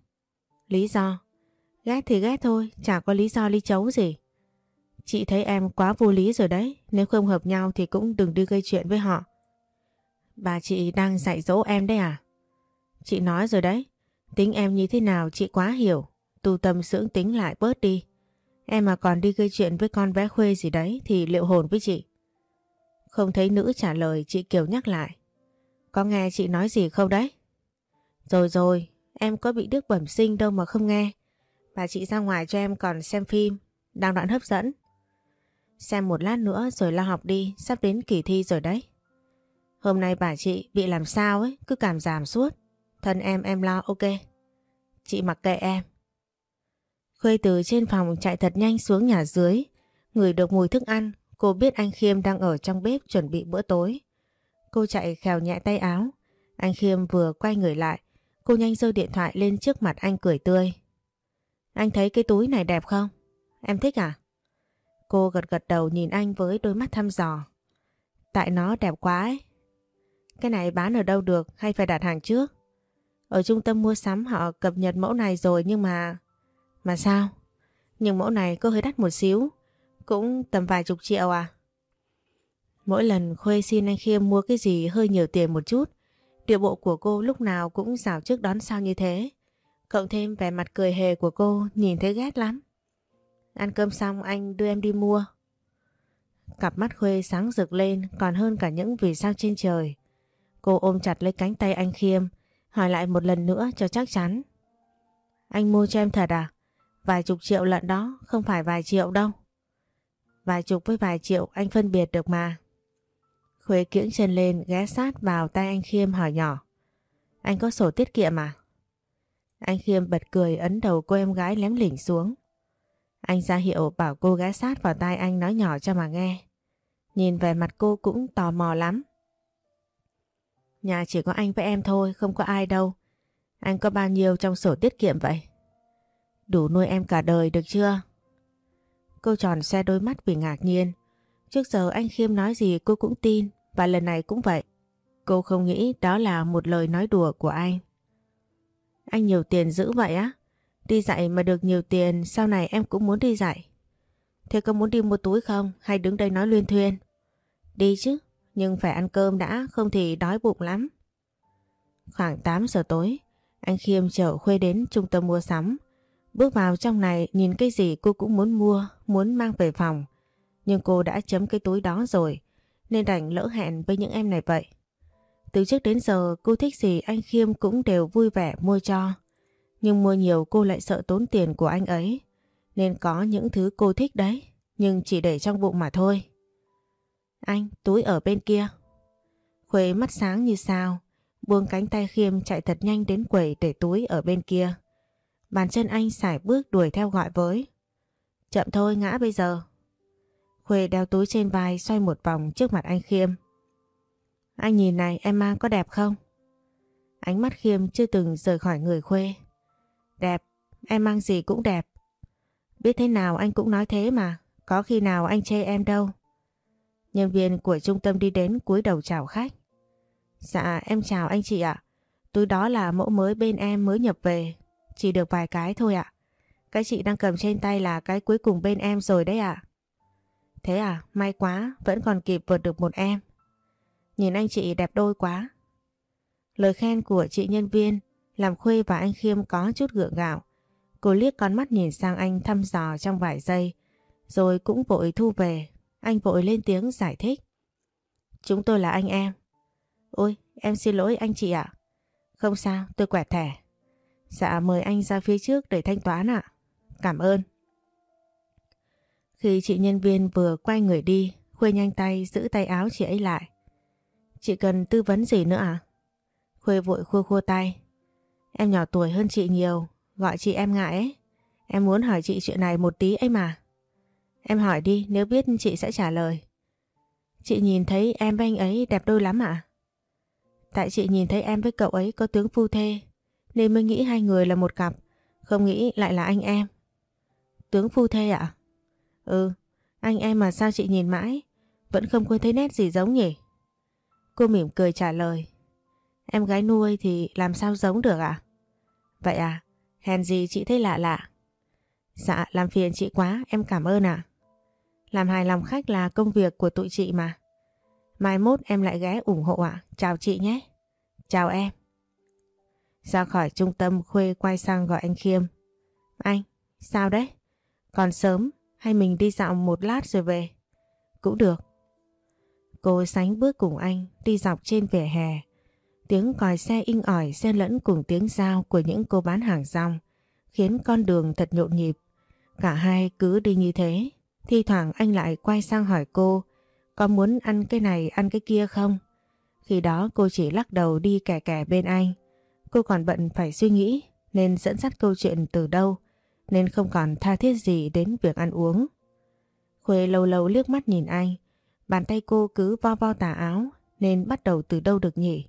Lý do? Ghét thì ghét thôi, chả có lý do lý chấu gì. Chị thấy em quá vô lý rồi đấy, nếu không hợp nhau thì cũng đừng đi gây chuyện với họ. Bà chị đang dạy dỗ em đấy à? Chị nói rồi đấy, tính em như thế nào chị quá hiểu, tu tâm dưỡng tính lại bớt đi. Em mà còn đi gây chuyện với con bé Khuê gì đấy thì liệu hồn với chị. Không thấy nữ trả lời chị Kiều nhắc lại. Có nghe chị nói gì không đấy? Rồi rồi, em có bị đức bẩm sinh đâu mà không nghe. Bà chị ra ngoài cho em còn xem phim, đang đoạn hấp dẫn. Xem một lát nữa rồi lo học đi, sắp đến kỳ thi rồi đấy. Hôm nay bà chị bị làm sao ấy, cứ cảm giảm suốt. Thân em em lo ok. Chị mặc kệ em. Khuê từ trên phòng chạy thật nhanh xuống nhà dưới. Người được mùi thức ăn, cô biết anh Khiêm đang ở trong bếp chuẩn bị bữa tối. Cô chạy khèo nhẹ tay áo. Anh Khiêm vừa quay người lại, cô nhanh giơ điện thoại lên trước mặt anh cười tươi. Anh thấy cái túi này đẹp không? Em thích à? Cô gật gật đầu nhìn anh với đôi mắt thăm dò. Tại nó đẹp quá ấy. Cái này bán ở đâu được hay phải đặt hàng trước? Ở trung tâm mua sắm họ cập nhật mẫu này rồi nhưng mà... Mà sao? Nhưng mẫu này có hơi đắt một xíu. Cũng tầm vài chục triệu à? Mỗi lần Khuê xin anh Khiêm mua cái gì hơi nhiều tiền một chút. Điệu bộ của cô lúc nào cũng rào trước đón sau như thế. Cộng thêm vẻ mặt cười hề của cô nhìn thấy ghét lắm. Ăn cơm xong anh đưa em đi mua. Cặp mắt Khuê sáng rực lên còn hơn cả những vì sao trên trời. Cô ôm chặt lấy cánh tay anh Khiêm, hỏi lại một lần nữa cho chắc chắn. Anh mua cho em thật à? Vài chục triệu lận đó, không phải vài triệu đâu. Vài chục với vài triệu anh phân biệt được mà. Khuê kiễng chân lên ghé sát vào tay anh Khiêm hỏi nhỏ. Anh có sổ tiết kiệm à? Anh Khiêm bật cười ấn đầu cô em gái lém lỉnh xuống. Anh ra hiệu bảo cô ghé sát vào tai anh nói nhỏ cho mà nghe. Nhìn về mặt cô cũng tò mò lắm. Nhà chỉ có anh với em thôi, không có ai đâu. Anh có bao nhiêu trong sổ tiết kiệm vậy? Đủ nuôi em cả đời được chưa? Cô tròn xe đôi mắt vì ngạc nhiên. Trước giờ anh Khiêm nói gì cô cũng tin và lần này cũng vậy. Cô không nghĩ đó là một lời nói đùa của anh. Anh nhiều tiền dữ vậy á? Đi dạy mà được nhiều tiền sau này em cũng muốn đi dạy. Thế có muốn đi mua túi không hay đứng đây nói luyên thuyên? Đi chứ, nhưng phải ăn cơm đã không thì đói bụng lắm. Khoảng 8 giờ tối, anh Khiêm chở Khuê đến trung tâm mua sắm. Bước vào trong này nhìn cái gì cô cũng muốn mua, muốn mang về phòng. Nhưng cô đã chấm cái túi đó rồi, nên đành lỡ hẹn với những em này vậy. Từ trước đến giờ cô thích gì anh Khiêm cũng đều vui vẻ mua cho. Nhưng mua nhiều cô lại sợ tốn tiền của anh ấy. Nên có những thứ cô thích đấy, nhưng chỉ để trong bụng mà thôi. Anh, túi ở bên kia. Khuê mắt sáng như sao, buông cánh tay Khiêm chạy thật nhanh đến quầy để túi ở bên kia. Bàn chân anh xải bước đuổi theo gọi với. Chậm thôi ngã bây giờ. Khuê đeo túi trên vai xoay một vòng trước mặt anh Khiêm. Anh nhìn này em mang có đẹp không? Ánh mắt Khiêm chưa từng rời khỏi người Khuê. Đẹp, em mang gì cũng đẹp. Biết thế nào anh cũng nói thế mà, có khi nào anh chê em đâu. Nhân viên của trung tâm đi đến cúi đầu chào khách. Dạ em chào anh chị ạ. Túi đó là mẫu mới bên em mới nhập về. Chỉ được vài cái thôi ạ. Cái chị đang cầm trên tay là cái cuối cùng bên em rồi đấy ạ. Thế à, may quá, vẫn còn kịp vượt được một em. Nhìn anh chị đẹp đôi quá. Lời khen của chị nhân viên làm Khuê và anh Khiêm có chút gượng gạo. Cô liếc con mắt nhìn sang anh thăm dò trong vài giây, rồi cũng vội thu về. Anh vội lên tiếng giải thích. Chúng tôi là anh em. Ôi, em xin lỗi anh chị ạ. Không sao, tôi quẹt thẻ. Dạ mời anh ra phía trước để thanh toán ạ. Cảm ơn. Khi chị nhân viên vừa quay người đi, Khuê nhanh tay giữ tay áo chị ấy lại. Chị cần tư vấn gì nữa à? Khuê vội khua khua tay. Em nhỏ tuổi hơn chị nhiều, gọi chị em ngại ấy. Em muốn hỏi chị chuyện này một tí ấy mà. Em hỏi đi, nếu biết chị sẽ trả lời. Chị nhìn thấy em với anh ấy đẹp đôi lắm ạ? Tại chị nhìn thấy em với cậu ấy có tướng phu thê, nên mới nghĩ hai người là một cặp, không nghĩ lại là anh em. Tướng phu thê ạ? Ừ, anh em mà sao chị nhìn mãi, vẫn không có thấy nét gì giống nhỉ? Cô mỉm cười trả lời. Em gái nuôi thì làm sao giống được ạ? Vậy à, hèn gì chị thấy lạ lạ. Dạ, làm phiền chị quá, em cảm ơn ạ. Làm hài lòng khách là công việc của tụi chị mà. Mai mốt em lại ghé ủng hộ ạ. Chào chị nhé. Chào em. Ra khỏi trung tâm Khuê quay sang gọi anh Khiêm. Anh, sao đấy? Còn sớm hay mình đi dạo một lát rồi về? Cũng được. Cô sánh bước cùng anh đi dọc trên vỉa hè. Tiếng còi xe inh ỏi xen lẫn cùng tiếng giao của những cô bán hàng rong khiến con đường thật nhộn nhịp. Cả hai cứ đi như thế. Thi thoảng anh lại quay sang hỏi cô, có muốn ăn cái này, ăn cái kia không? Khi đó cô chỉ lắc đầu đi kẻ kẻ bên anh. Cô còn bận phải suy nghĩ, nên dẫn dắt câu chuyện từ đâu, nên không còn tha thiết gì đến việc ăn uống. Khuê lâu lâu liếc mắt nhìn anh, Bàn tay cô cứ vo vo tà áo, nên bắt đầu từ đâu được nhỉ?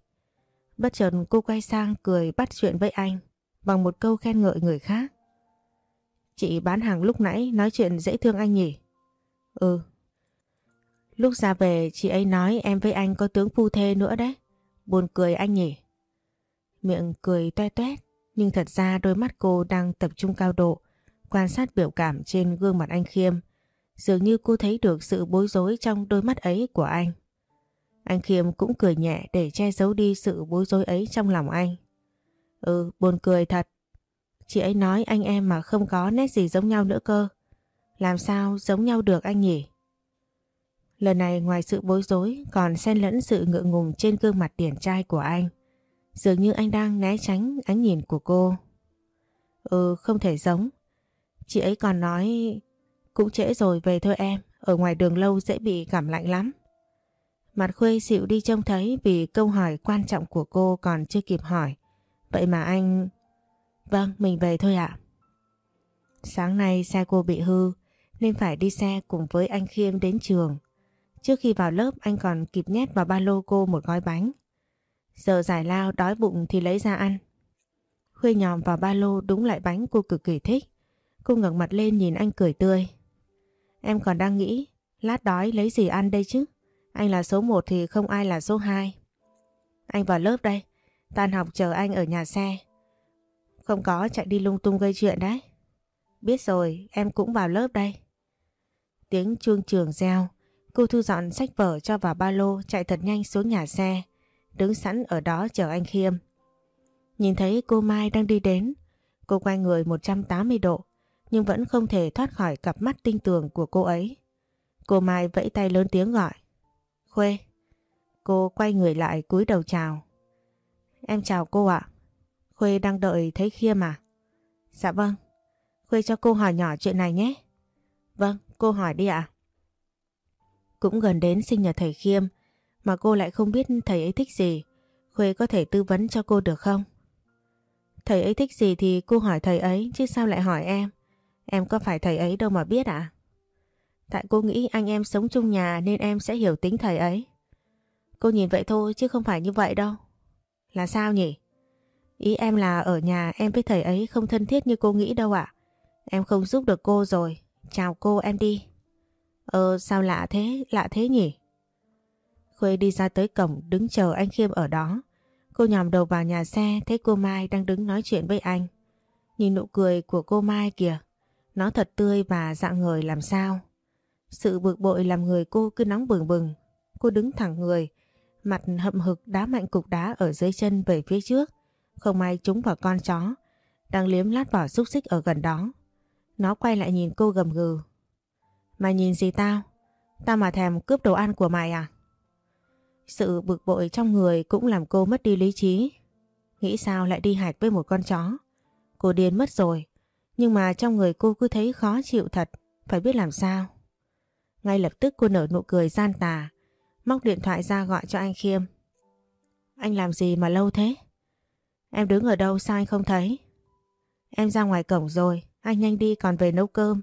Bất chợt cô quay sang cười bắt chuyện với anh, bằng một câu khen ngợi người khác. Chị bán hàng lúc nãy nói chuyện dễ thương anh nhỉ? Ừ. Lúc ra về chị ấy nói em với anh có tướng phu thê nữa đấy. Buồn cười anh nhỉ? Miệng cười toe toét nhưng thật ra đôi mắt cô đang tập trung cao độ quan sát biểu cảm trên gương mặt anh Khiêm Dường như cô thấy được sự bối rối trong đôi mắt ấy của anh. Anh Khiêm cũng cười nhẹ để che giấu đi sự bối rối ấy trong lòng anh. Ừ, buồn cười thật. Chị ấy nói anh em mà không có nét gì giống nhau nữa cơ. Làm sao giống nhau được anh nhỉ? Lần này ngoài sự bối rối còn xen lẫn sự ngượng ngùng trên gương mặt điển trai của anh. Dường như anh đang né tránh ánh nhìn của cô. Ừ, không thể giống. Chị ấy còn nói cũng trễ rồi về thôi em, ở ngoài đường lâu dễ bị cảm lạnh lắm. Mặt Khuê xịu đi trông thấy vì câu hỏi quan trọng của cô còn chưa kịp hỏi. Vậy mà anh... Vâng, mình về thôi ạ. Sáng nay xe cô bị hư nên phải đi xe cùng với anh Khiêm đến trường. Trước khi vào lớp anh còn kịp nhét vào ba lô cô một gói bánh. Giờ giải lao đói bụng thì lấy ra ăn. Khuê nhòm vào ba lô đúng lại bánh cô cực kỳ thích. Cô ngẩng mặt lên nhìn anh cười tươi. Em còn đang nghĩ, lát đói lấy gì ăn đây chứ? Anh là số 1 thì không ai là số 2. Anh vào lớp đây, tan học chờ anh ở nhà xe. Không có chạy đi lung tung gây chuyện đấy. Biết rồi, em cũng vào lớp đây. Tiếng chuông trường reo, cô thu dọn sách vở cho vào ba lô chạy thật nhanh xuống nhà xe, đứng sẵn ở đó chờ anh Khiêm. Nhìn thấy cô Mai đang đi đến, cô quay người 180 độ, nhưng vẫn không thể thoát khỏi cặp mắt tinh tường của cô ấy. Cô Mai vẫy tay lớn tiếng gọi. Khuê. Cô quay người lại cúi đầu chào. Em chào cô ạ. Khuê đang đợi thấy Khiêm à? Dạ vâng. Khuê cho cô hỏi nhỏ chuyện này nhé. Vâng, cô hỏi đi ạ. Cũng gần đến sinh nhật thầy Khiêm, mà cô lại không biết thầy ấy thích gì. Khuê có thể tư vấn cho cô được không? Thầy ấy thích gì thì cô hỏi thầy ấy, chứ sao lại hỏi em. Em có phải thầy ấy đâu mà biết ạ? Tại cô nghĩ anh em sống chung nhà nên em sẽ hiểu tính thầy ấy. Cô nhìn vậy thôi, chứ không phải như vậy đâu. Là sao nhỉ? Ý em là ở nhà em với thầy ấy không thân thiết như cô nghĩ đâu ạ. Em không giúp được cô rồi. Chào cô em đi. Ờ sao lạ thế, lạ thế nhỉ? Khuê đi ra tới cổng đứng chờ anh Khiêm ở đó. Cô nhòm đầu vào nhà xe thấy cô Mai đang đứng nói chuyện với anh. Nhìn nụ cười của cô Mai kìa. Nó thật tươi và dạng người làm sao. Sự bực bội làm người cô cứ nóng bừng bừng. Cô đứng thẳng người, mặt hậm hực đá mạnh cục đá ở dưới chân về phía trước. Không may trúng vào con chó, đang liếm lát vỏ xúc xích ở gần đó. Nó quay lại nhìn cô gầm gừ. Mày nhìn gì tao? Tao mà thèm cướp đồ ăn của mày à? Sự bực bội trong người cũng làm cô mất đi lý trí. Nghĩ sao lại đi hạch với một con chó? Cô điên mất rồi. Nhưng mà trong người cô cứ thấy khó chịu thật. Phải biết làm sao. Ngay lập tức cô nở nụ cười gian tà. Móc điện thoại ra gọi cho anh Khiêm. Anh làm gì mà lâu thế? Em đứng ở đâu sao anh không thấy? Em ra ngoài cổng rồi. Anh nhanh đi, còn về nấu cơm.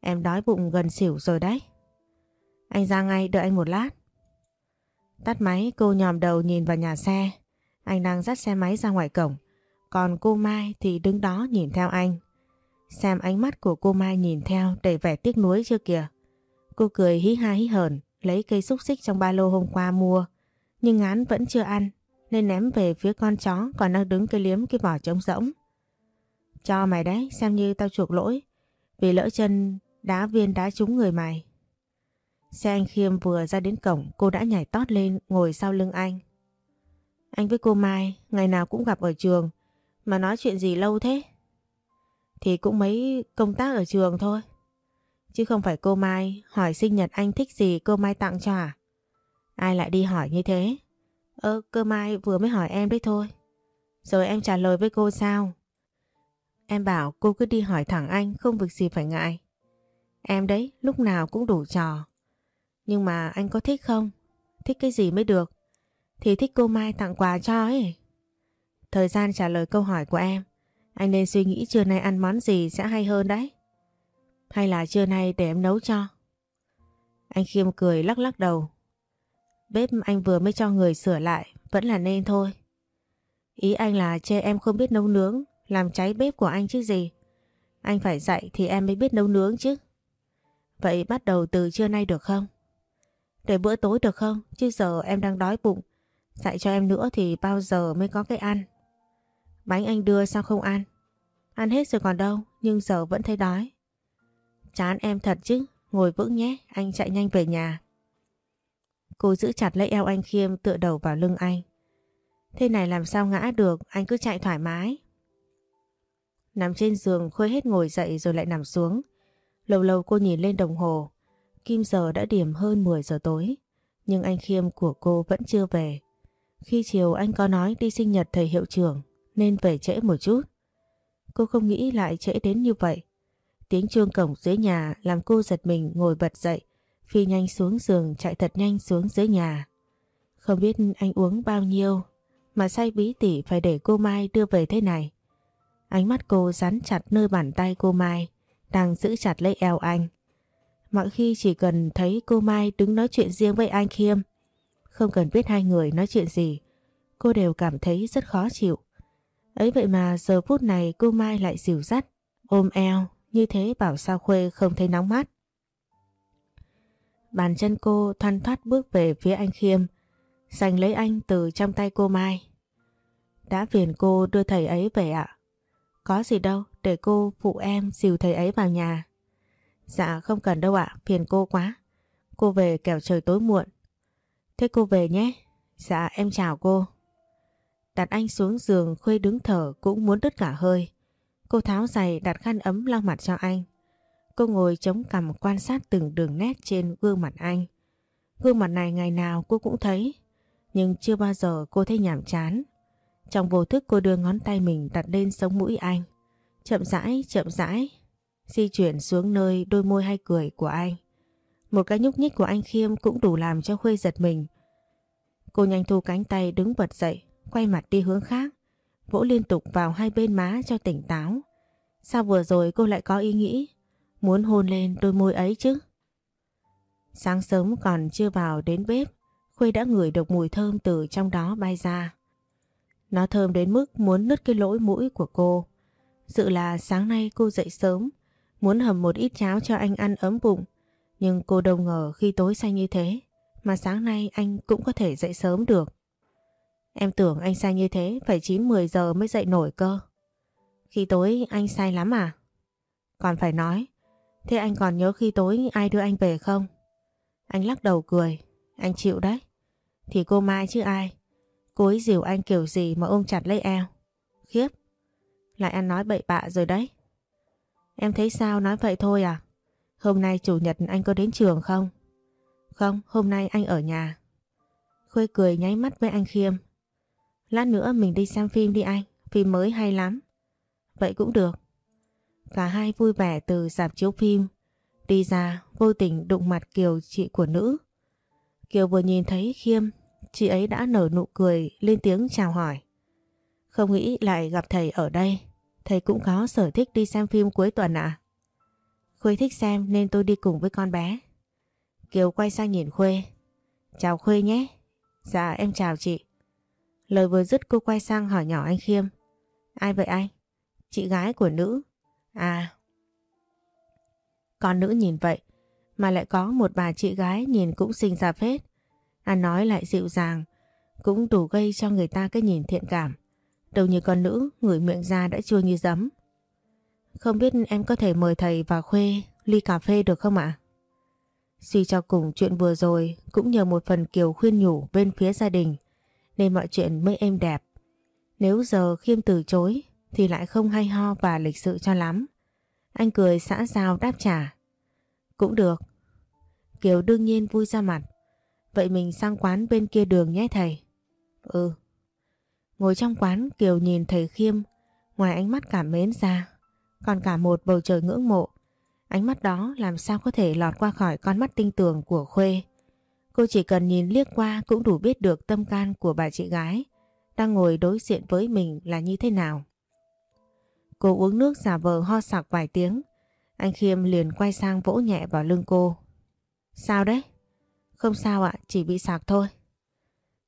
Em đói bụng gần xỉu rồi đấy. Anh ra ngay, đợi anh một lát. Tắt máy, cô nhòm đầu nhìn vào nhà xe. Anh đang dắt xe máy ra ngoài cổng. Còn cô Mai thì đứng đó nhìn theo anh. Xem ánh mắt của cô Mai nhìn theo đầy vẻ tiếc nuối chưa kìa. Cô cười hí ha hí hờn, lấy cây xúc xích trong ba lô hôm qua mua. Nhưng ngán vẫn chưa ăn, nên ném về phía con chó còn đang đứng cây liếm cái vỏ trống rỗng. Cho mày đấy, xem như tao chuộc lỗi vì lỡ chân, đá viên đá trúng người mày. Xe anh Khiêm vừa ra đến cổng, cô đã nhảy tót lên, ngồi sau lưng anh. Anh với cô Mai, ngày nào cũng gặp ở trường, mà nói chuyện gì lâu thế? Thì cũng mấy công tác ở trường thôi. Chứ không phải cô Mai hỏi sinh nhật anh thích gì cô Mai tặng cho à? Ai lại đi hỏi như thế? Ơ, cơ Mai vừa mới hỏi em đấy thôi. Rồi em trả lời với cô sao? Em bảo cô cứ đi hỏi thẳng anh không việc gì phải ngại. Em đấy lúc nào cũng đủ trò. Nhưng mà anh có thích không? Thích cái gì mới được? Thì thích cô Mai tặng quà cho ấy. Thời gian trả lời câu hỏi của em, anh nên suy nghĩ trưa nay ăn món gì sẽ hay hơn đấy. Hay là trưa nay để em nấu cho? Anh Khiêm cười lắc lắc đầu. Bếp anh vừa mới cho người sửa lại, vẫn là nên thôi. Ý anh là chê em không biết nấu nướng, làm cháy bếp của anh chứ gì. Anh phải dạy thì em mới biết nấu nướng chứ. Vậy bắt đầu từ trưa nay được không? Để bữa tối được không? Chứ giờ em đang đói bụng. Dạy cho em nữa thì bao giờ mới có cái ăn? Bánh anh đưa sao không ăn? Ăn hết rồi còn đâu, nhưng giờ vẫn thấy đói. Chán em thật chứ, ngồi vững nhé, anh chạy nhanh về nhà. Cô giữ chặt lấy eo anh Khiêm tựa đầu vào lưng anh. Thế này làm sao ngã được, anh cứ chạy thoải mái. Nằm trên giường khơi hết ngồi dậy rồi lại nằm xuống. Lâu lâu cô nhìn lên đồng hồ. Kim giờ đã điểm hơn 10 giờ tối. Nhưng anh Khiêm của cô vẫn chưa về. Khi chiều anh có nói đi sinh nhật thầy hiệu trưởng nên về trễ một chút. Cô không nghĩ lại trễ đến như vậy. Tiếng chuông cổng dưới nhà làm cô giật mình ngồi bật dậy, phi nhanh xuống giường chạy thật nhanh xuống dưới nhà. Không biết anh uống bao nhiêu mà say bí tỉ phải để cô Mai đưa về thế này. Ánh mắt cô dán chặt nơi bàn tay cô Mai đang giữ chặt lấy eo anh. Mọi khi chỉ cần thấy cô Mai đứng nói chuyện riêng với anh Khiêm, không cần biết hai người nói chuyện gì, cô đều cảm thấy rất khó chịu. Ấy vậy mà giờ phút này cô Mai lại dìu dắt, ôm eo, như thế bảo sao Khuê không thấy nóng mắt. Bàn chân cô thoăn thoát bước về phía anh Khiêm, giành lấy anh từ trong tay cô Mai. Đã phiền cô đưa thầy ấy về ạ có gì đâu, để cô phụ em dìu thầy ấy vào nhà. Dạ không cần đâu ạ, phiền cô quá. Cô về kẻo trời tối muộn. Thế cô về nhé. Dạ em chào cô. Đặt anh xuống giường Khuê đứng thở cũng muốn đứt cả hơi. Cô tháo giày đặt khăn ấm lau mặt cho anh. Cô ngồi chống cằm quan sát từng đường nét trên gương mặt anh. Gương mặt này ngày nào cô cũng thấy, nhưng chưa bao giờ cô thấy nhàm chán. Trong vô thức cô đưa ngón tay mình đặt lên sống mũi anh. Chậm rãi, chậm rãi, di chuyển xuống nơi đôi môi hay cười của anh. Một cái nhúc nhích của anh Khiêm cũng đủ làm cho Khuê giật mình. Cô nhanh thu cánh tay đứng bật dậy, quay mặt đi hướng khác, vỗ liên tục vào hai bên má cho tỉnh táo. Sao vừa rồi cô lại có ý nghĩ muốn hôn lên đôi môi ấy chứ? Sáng sớm còn chưa vào đến bếp, Khuê đã ngửi được mùi thơm từ trong đó bay ra. Nó thơm đến mức muốn nứt cái lỗ mũi của cô. Dự là sáng nay cô dậy sớm, muốn hầm một ít cháo cho anh ăn ấm bụng. Nhưng cô đâu ngờ khi tối xanh như thế, mà sáng nay anh cũng có thể dậy sớm được. Em tưởng anh say như thế phải 9-10 giờ mới dậy nổi cơ. Khi tối anh say lắm à? Còn phải nói, thế anh còn nhớ khi tối ai đưa anh về không? Anh lắc đầu cười, anh chịu đấy. Thì cô Mai chứ ai. Cô ấy dìu anh kiểu gì mà ôm chặt lấy eo. Khiếp, lại ăn nói bậy bạ rồi đấy. Em thấy sao nói vậy thôi à? Hôm nay chủ nhật anh có đến trường không? Không, hôm nay anh ở nhà. Khuê cười nháy mắt với anh Khiêm. Lát nữa mình đi xem phim đi anh, phim mới hay lắm. Vậy cũng được. Cả hai vui vẻ từ dạp chiếu phim. Đi ra, vô tình đụng mặt Kiều chị của nữ. Kiều vừa nhìn thấy Khiêm, chị ấy đã nở nụ cười, lên tiếng chào hỏi. Không nghĩ lại gặp thầy ở đây. Thầy cũng có sở thích đi xem phim cuối tuần à? Khuê thích xem nên tôi đi cùng với con bé. Kiều quay sang nhìn Khuê. Chào Khuê nhé. Dạ em chào chị. Lời vừa dứt cô quay sang hỏi nhỏ anh Khiêm. Ai vậy anh? Chị gái của nữ. À. Con nữ nhìn vậy, mà lại có một bà chị gái nhìn cũng xinh ra phết. Ăn nói lại dịu dàng, cũng đủ gây cho người ta cái nhìn thiện cảm. Đầu như con nữ người miệng ra đã chua như giấm. Không biết em có thể mời thầy và Khuê, ly cà phê được không ạ? Suy cho cùng chuyện vừa rồi cũng nhờ một phần Kiều khuyên nhủ bên phía gia đình, nên mọi chuyện mới êm đẹp. Nếu giờ Khiêm từ chối, thì lại không hay ho và lịch sự cho lắm. Anh cười xã giao đáp trả. Cũng được. Kiều đương nhiên vui ra mặt. Vậy mình sang quán bên kia đường nhé, thầy. Ừ. Ngồi trong quán, Kiều nhìn thầy Khiêm, ngoài ánh mắt cảm mến ra còn cả một bầu trời ngưỡng mộ. Ánh mắt đó làm sao có thể lọt qua khỏi con mắt tinh tường của Khuê. Cô chỉ cần nhìn liếc qua cũng đủ biết được tâm can của bà chị gái đang ngồi đối diện với mình là như thế nào. Cô uống nước giả vờ ho sặc vài tiếng. Anh Khiêm liền quay sang vỗ nhẹ vào lưng cô. Sao đấy? Không sao ạ, chỉ bị sạc thôi.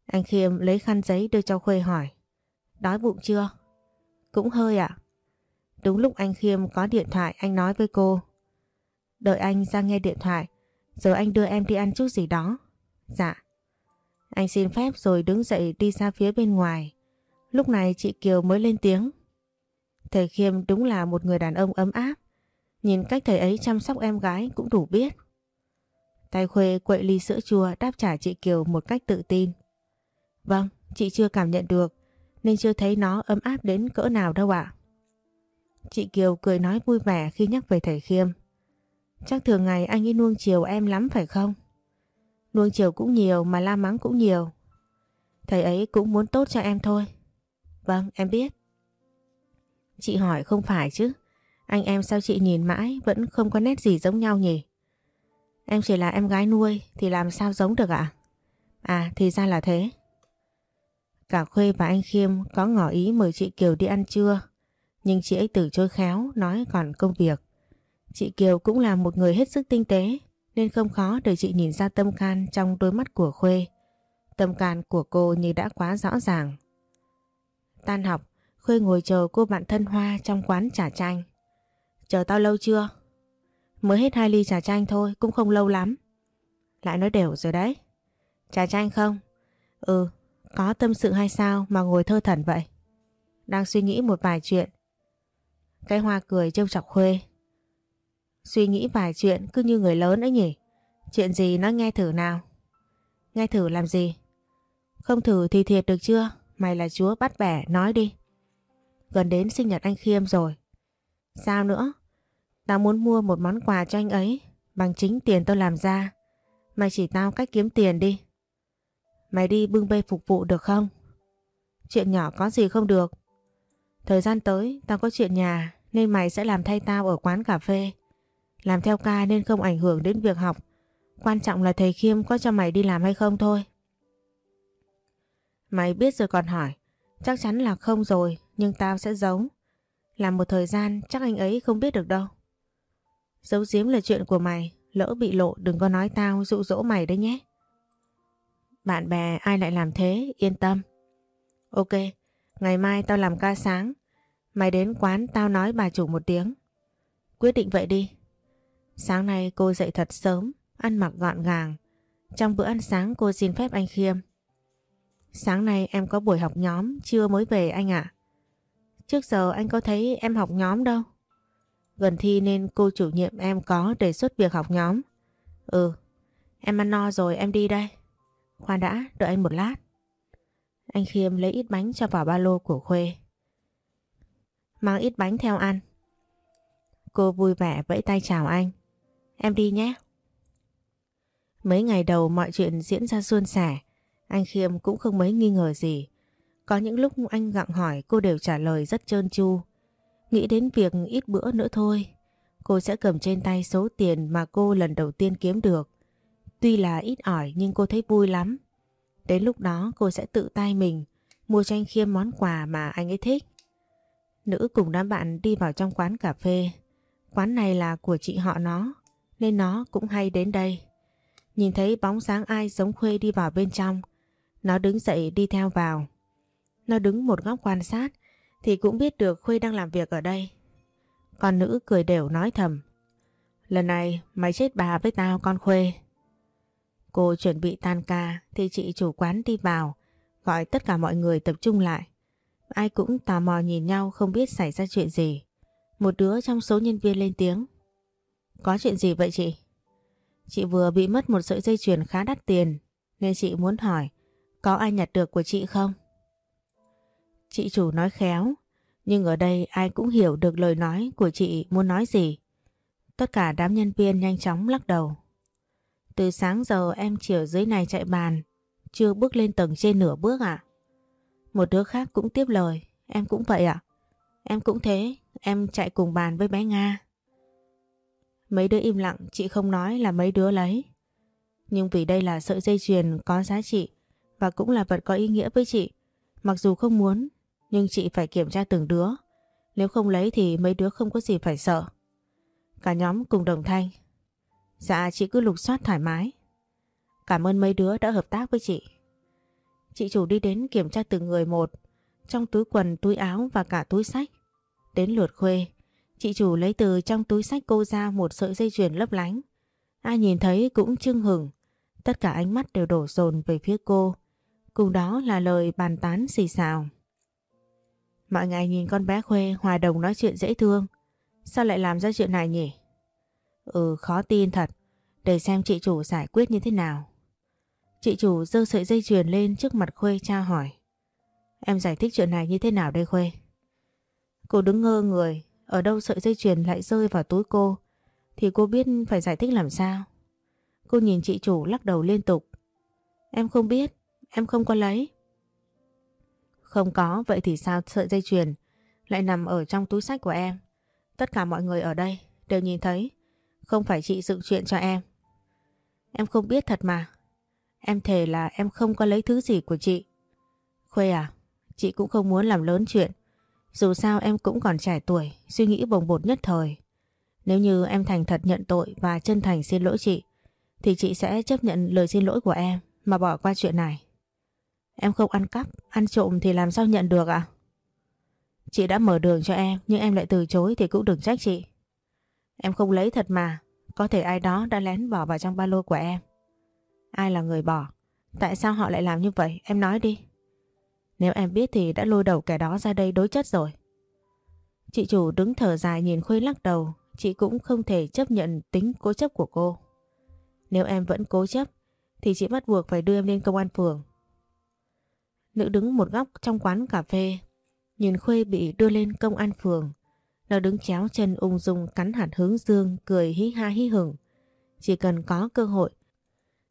Anh Khiêm lấy khăn giấy đưa cho Khuê hỏi. Đói bụng chưa? Cũng hơi ạ. Đúng lúc anh Khiêm có điện thoại anh nói với cô. Đợi anh ra nghe điện thoại, rồi anh đưa em đi ăn chút gì đó. Dạ. Anh xin phép rồi đứng dậy đi ra phía bên ngoài. Lúc này chị Kiều mới lên tiếng. Thầy Khiêm đúng là một người đàn ông ấm áp. Nhìn cách thầy ấy chăm sóc em gái cũng đủ biết. Tay Khuê quậy ly sữa chua đáp trả chị Kiều một cách tự tin. Vâng, chị chưa cảm nhận được nên chưa thấy nó ấm áp đến cỡ nào đâu ạ. Chị Kiều cười nói vui vẻ khi nhắc về thầy Khiêm. Chắc thường ngày anh ấy nuông chiều em lắm phải không? Nuông chiều cũng nhiều mà la mắng cũng nhiều. Thầy ấy cũng muốn tốt cho em thôi. Vâng, em biết. Chị hỏi không phải chứ. Anh em sao chị nhìn mãi vẫn không có nét gì giống nhau nhỉ? Em chỉ là em gái nuôi thì làm sao giống được ạ? À? thì ra là thế. Cả Khuê và anh Khiêm có ngỏ ý mời chị Kiều đi ăn trưa. Nhưng chị ấy từ chối khéo nói còn công việc. Chị Kiều cũng là một người hết sức tinh tế nên không khó để chị nhìn ra tâm can trong đôi mắt của Khuê. Tâm can của cô như đã quá rõ ràng. Tan học, Khuê ngồi chờ cô bạn thân Hoa trong quán trà chanh. Chờ tao lâu chưa? Mới hết hai ly trà chanh thôi, cũng không lâu lắm. Lại nói đều rồi đấy. Trà chanh không? Ừ, có tâm sự hay sao mà ngồi thơ thẩn vậy? Đang suy nghĩ một vài chuyện. Cái hoa cười trêu chọc Khuê. Suy nghĩ vài chuyện cứ như người lớn ấy nhỉ. Chuyện gì nói nghe thử nào. Nghe thử làm gì? Không thử thì thiệt được chưa? Mày là chúa bắt bẻ, nói đi. Gần đến sinh nhật anh Khiêm rồi. Sao nữa? Tao muốn mua một món quà cho anh ấy bằng chính tiền tao làm ra. Mày chỉ tao cách kiếm tiền đi. Mày đi bưng bê phục vụ được không? Chuyện nhỏ có gì không được. Thời gian tới, tao có chuyện nhà, nên mày sẽ làm thay tao ở quán cà phê. Làm theo ca nên không ảnh hưởng đến việc học. Quan trọng là thầy Khiêm có cho mày đi làm hay không thôi. Mày biết rồi còn hỏi. Chắc chắn là không rồi, nhưng tao sẽ giấu. Làm một thời gian, chắc anh ấy không biết được đâu. Giấu giếm là chuyện của mày. Lỡ bị lộ đừng có nói tao dụ dỗ mày đấy nhé. Bạn bè ai lại làm thế yên tâm. Ok, ngày mai tao làm ca sáng. Mày đến quán tao nói bà chủ một tiếng. Quyết định vậy đi. Sáng nay cô dậy thật sớm, ăn mặc gọn gàng. Trong bữa ăn sáng cô xin phép anh Khiêm. Sáng nay em có buổi học nhóm, chưa mới về anh ạ. Trước giờ anh có thấy em học nhóm đâu. Gần thi nên cô chủ nhiệm em có đề xuất việc học nhóm. Ừ, em ăn no rồi em đi đây. Khoan đã, đợi anh một lát. Anh Khiêm lấy ít bánh cho vào ba lô của Khuê. Mang ít bánh theo ăn. Cô vui vẻ vẫy tay chào anh. Em đi nhé. Mấy ngày đầu mọi chuyện diễn ra suôn sẻ. Anh Khiêm cũng không mấy nghi ngờ gì. Có những lúc anh gặng hỏi cô đều trả lời rất trơn tru. Nghĩ đến việc ít bữa nữa thôi. Cô sẽ cầm trên tay số tiền mà cô lần đầu tiên kiếm được. Tuy là ít ỏi nhưng cô thấy vui lắm. Đến lúc đó cô sẽ tự tay mình mua cho anh Khiêm món quà mà anh ấy thích. Nữ cùng đám bạn đi vào trong quán cà phê. Quán này là của chị họ nó, nên nó cũng hay đến đây. Nhìn thấy bóng sáng ai giống Khuê đi vào bên trong, nó đứng dậy đi theo vào. Nó đứng một góc quan sát thì cũng biết được Khuê đang làm việc ở đây. Con nữ cười đều nói thầm. Lần này mày chết bà với tao con Khuê. Cô chuẩn bị tan ca thì chị chủ quán đi vào, gọi tất cả mọi người tập trung lại. Ai cũng tò mò nhìn nhau không biết xảy ra chuyện gì. Một đứa trong số nhân viên lên tiếng. Có chuyện gì vậy chị? Chị vừa bị mất một sợi dây chuyền khá đắt tiền nên chị muốn hỏi có ai nhặt được của chị không? Chị chủ nói khéo nhưng ở đây ai cũng hiểu được lời nói của chị muốn nói gì. Tất cả đám nhân viên nhanh chóng lắc đầu. Từ sáng giờ em chỉ ở dưới này chạy bàn, chưa bước lên tầng trên nửa bước ạ. Một đứa khác cũng tiếp lời, em cũng vậy ạ. Em cũng thế, em chạy cùng bàn với bé Nga. Mấy đứa im lặng, chị không nói là mấy đứa lấy. Nhưng vì đây là sợi dây chuyền có giá trị và cũng là vật có ý nghĩa với chị. Mặc dù không muốn, nhưng chị phải kiểm tra từng đứa. Nếu không lấy thì mấy đứa không có gì phải sợ. Cả nhóm cùng đồng thanh. Dạ chị cứ lục soát thoải mái. Cảm ơn mấy đứa đã hợp tác với chị. Chị chủ đi đến kiểm tra từng người một, trong túi quần, túi áo và cả túi sách. Đến lượt khuê, chị chủ lấy từ trong túi sách cô ra một sợi dây chuyền lấp lánh. Ai nhìn thấy cũng chưng hửng tất cả ánh mắt đều đổ dồn về phía cô. Cùng đó là lời bàn tán xì xào. Mọi ngày nhìn con bé Khuê hòa đồng nói chuyện dễ thương. Sao lại làm ra chuyện này nhỉ? Ừ khó tin thật. Để xem chị chủ giải quyết như thế nào. Chị chủ giơ sợi dây chuyền lên trước mặt Khuê tra hỏi. Em giải thích chuyện này như thế nào đây Khuê? Cô đứng ngơ người, ở đâu sợi dây chuyền lại rơi vào túi cô, thì cô biết phải giải thích làm sao. Cô nhìn chị chủ lắc đầu liên tục. Em không biết, em không có lấy. Không có, vậy thì sao sợi dây chuyền lại nằm ở trong túi sách của em? Tất cả mọi người ở đây đều nhìn thấy, không phải chị dựng chuyện cho em. Em không biết thật mà. Em thề là em không có lấy thứ gì của chị. Khuê à, chị cũng không muốn làm lớn chuyện. Dù sao em cũng còn trẻ tuổi, suy nghĩ bồng bột nhất thời. Nếu như em thành thật nhận tội và chân thành xin lỗi chị, thì chị sẽ chấp nhận lời xin lỗi của em mà bỏ qua chuyện này. Em không ăn cắp, ăn trộm thì làm sao nhận được ạ? Chị đã mở đường cho em nhưng em lại từ chối thì cũng đừng trách chị. Em không lấy thật mà, có thể ai đó đã lén bỏ vào trong ba lô của em. Ai là người bỏ? Tại sao họ lại làm như vậy? Em nói đi. Nếu em biết thì đã lôi đầu kẻ đó ra đây đối chất rồi. Chị chủ đứng thở dài nhìn Khuê lắc đầu, chị cũng không thể chấp nhận tính cố chấp của cô. Nếu em vẫn cố chấp, thì chị bắt buộc phải đưa em lên công an phường. Nữ đứng một góc trong quán cà phê, nhìn Khuê bị đưa lên công an phường. Nó đứng chéo chân ung dung cắn hạt hướng dương, cười hí ha hí hửng. Chỉ cần có cơ hội,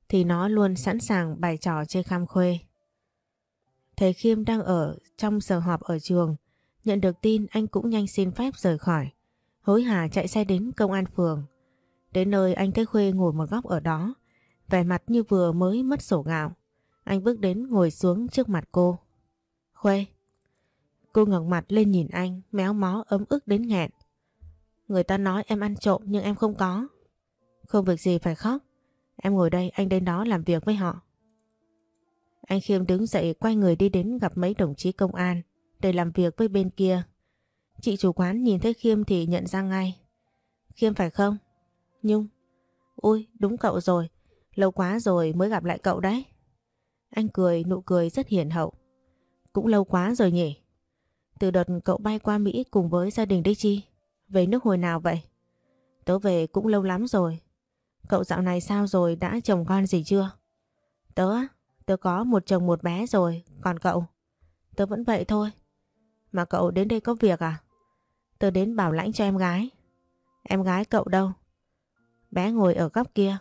thì nó luôn sẵn sàng bài trò chơi kham Khuê. Thầy Khiêm đang ở trong giờ họp ở trường, nhận được tin anh cũng nhanh xin phép rời khỏi. Hối hả chạy xe đến công an phường. Đến nơi anh thấy Khuê ngồi một góc ở đó, vẻ mặt như vừa mới mất sổ gạo. Anh bước đến ngồi xuống trước mặt cô. Khuê. Cô ngẩng mặt lên nhìn anh, méo mó ấm ức đến nghẹn. Người ta nói em ăn trộm nhưng em không có. Không việc gì phải khóc. Em ngồi đây, anh đến đó làm việc với họ. Anh Khiêm đứng dậy quay người đi đến gặp mấy đồng chí công an để làm việc với bên kia. Chị chủ quán nhìn thấy Khiêm thì nhận ra ngay. Khiêm phải không? Nhung. Ui, đúng cậu rồi. Lâu quá rồi mới gặp lại cậu đấy. Anh cười, nụ cười rất hiền hậu. Cũng lâu quá rồi nhỉ? Từ đợt cậu bay qua Mỹ cùng với gia đình đấy chi? Về nước hồi nào vậy? Tớ về cũng lâu lắm rồi. Cậu dạo này sao rồi, đã chồng con gì chưa? Tớ tớ có một chồng một bé rồi, còn cậu? Tớ vẫn vậy thôi. Mà cậu đến đây có việc à? Tớ đến bảo lãnh cho em gái. Em gái cậu đâu? Bé ngồi ở góc kia.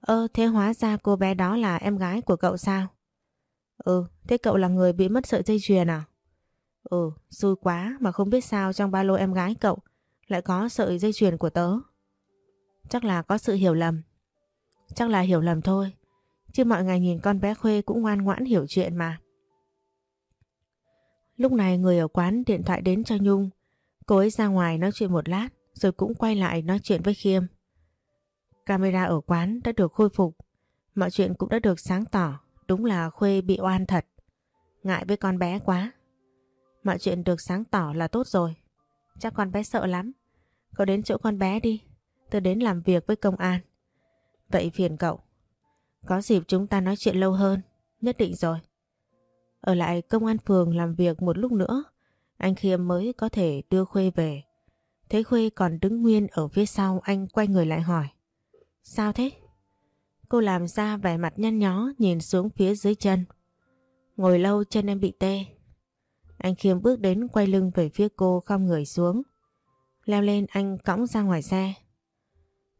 Ơ thế hóa ra cô bé đó là em gái của cậu sao? Ừ, thế cậu là người bị mất sợi dây chuyền à? Ừ, xui quá mà không biết sao trong ba lô em gái cậu lại có sợi dây chuyền của tớ. Chắc là có sự hiểu lầm. Chắc là hiểu lầm thôi. Chứ mọi ngày nhìn con bé Khuê cũng ngoan ngoãn hiểu chuyện mà. Lúc này người ở quán điện thoại đến cho Nhung. Cô ấy ra ngoài nói chuyện một lát rồi cũng quay lại nói chuyện với Khiêm. Camera ở quán đã được khôi phục. Mọi chuyện cũng đã được sáng tỏ. Đúng là Khuê bị oan thật. Ngại với con bé quá. Mọi chuyện được sáng tỏ là tốt rồi. Chắc con bé sợ lắm. Cậu đến chỗ con bé đi. Tôi đến làm việc với công an. Vậy phiền cậu. Có dịp chúng ta nói chuyện lâu hơn. Nhất định rồi. Ở lại công an phường làm việc một lúc nữa. Anh Khiêm mới có thể đưa Khuê về. Thấy Khuê còn đứng nguyên ở phía sau, anh quay người lại hỏi. Sao thế? Cô làm ra vẻ mặt nhăn nhó nhìn xuống phía dưới chân. Ngồi lâu chân em bị tê. Anh Khiêm bước đến quay lưng về phía cô không người xuống. Leo lên anh cõng ra ngoài xe.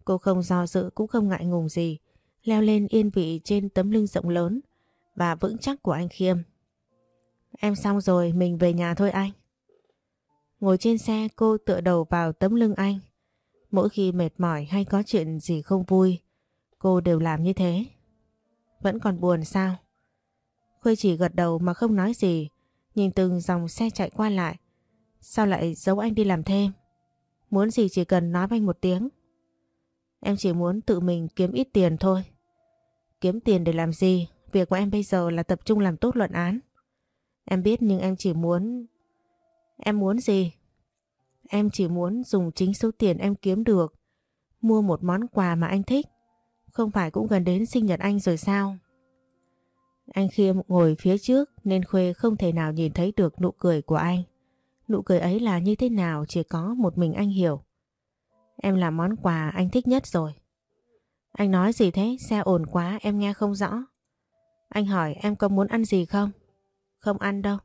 Cô không do dự cũng không ngại ngùng gì. Leo lên yên vị trên tấm lưng rộng lớn và vững chắc của anh Khiêm. Em xong rồi, mình về nhà thôi anh. Ngồi trên xe, cô tựa đầu vào tấm lưng anh. Mỗi khi mệt mỏi hay có chuyện gì không vui, cô đều làm như thế. Vẫn còn buồn sao? Khuê chỉ gật đầu mà không nói gì, nhìn từng dòng xe chạy qua lại. Sao lại giấu anh đi làm thêm? Muốn gì chỉ cần nói với anh một tiếng. Em chỉ muốn tự mình kiếm ít tiền thôi. Kiếm tiền để làm gì? Việc của em bây giờ là tập trung làm tốt luận án. Em biết nhưng em chỉ muốn... Em muốn gì? Em chỉ muốn dùng chính số tiền em kiếm được mua một món quà mà anh thích. Không phải cũng gần đến sinh nhật anh rồi sao? Anh Khiêm ngồi phía trước nên Khuê không thể nào nhìn thấy được nụ cười của anh. Nụ cười ấy là như thế nào chỉ có một mình anh hiểu. Em là món quà anh thích nhất rồi. Anh nói gì thế? Xe ồn quá, em nghe không rõ. Anh hỏi em có muốn ăn gì không? Không ăn đâu.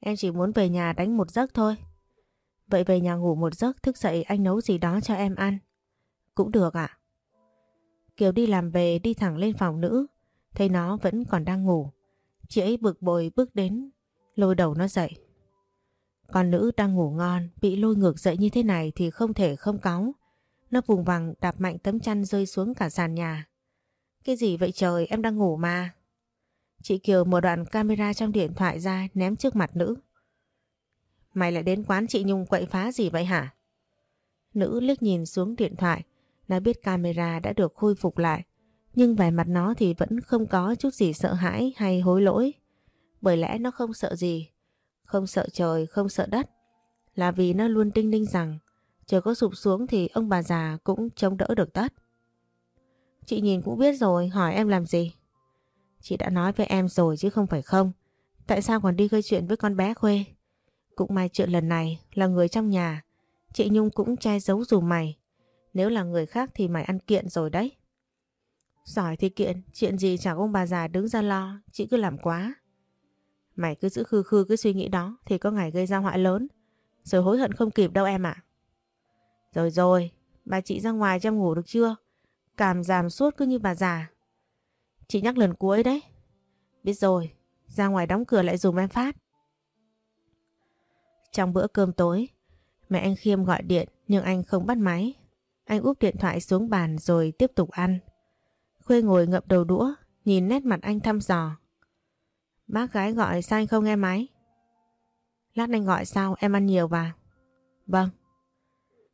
Em chỉ muốn về nhà đánh một giấc thôi. Vậy về nhà ngủ một giấc, thức dậy anh nấu gì đó cho em ăn. Cũng được ạ. Kiều đi làm về, đi thẳng lên phòng nữ. Thấy nó vẫn còn đang ngủ. Chị ấy bực bội bước đến, lôi đầu nó dậy. Con nữ đang ngủ ngon, bị lôi ngược dậy như thế này thì không thể không cáu. Nó vùng vằng đạp mạnh tấm chăn rơi xuống cả sàn nhà. Cái gì vậy trời, em đang ngủ mà. Chị Kiều mở đoạn camera trong điện thoại ra ném trước mặt nữ. Mày lại đến quán chị Nhung quậy phá gì vậy hả? Nữ liếc nhìn xuống điện thoại. Nó biết camera đã được khôi phục lại. Nhưng vẻ mặt nó thì vẫn không có chút gì sợ hãi hay hối lỗi. Bởi lẽ nó không sợ gì. Không sợ trời, không sợ đất. Là vì nó luôn tinh ninh rằng trời có sụp xuống thì ông bà già cũng chống đỡ được tất. Chị nhìn cũng biết rồi, hỏi em làm gì? Chị đã nói với em rồi chứ không phải không. Tại sao còn đi gây chuyện với con bé Khuê? Cũng may chuyện lần này là người trong nhà, chị Nhung cũng che giấu dù mày. Nếu là người khác thì mày ăn kiện rồi đấy. Giỏi thì kiện, chuyện gì chẳng ông bà già đứng ra lo, chị cứ làm quá. Mày cứ giữ khư khư cái suy nghĩ đó thì có ngày gây ra họa lớn. Rồi hối hận không kịp đâu em ạ. Rồi rồi, bà chị ra ngoài cho em ngủ được chưa? Cảm giảm suốt cứ như bà già. Chị nhắc lần cuối đấy. Biết rồi, ra ngoài đóng cửa lại dùng em phát. Trong bữa cơm tối, mẹ anh Khiêm gọi điện nhưng anh không bắt máy. Anh úp điện thoại xuống bàn rồi tiếp tục ăn. Khuê ngồi ngậm đầu đũa, nhìn nét mặt anh thăm dò. Bác gái gọi sao anh không nghe máy? Lát anh gọi sao em ăn nhiều vào? Vâng.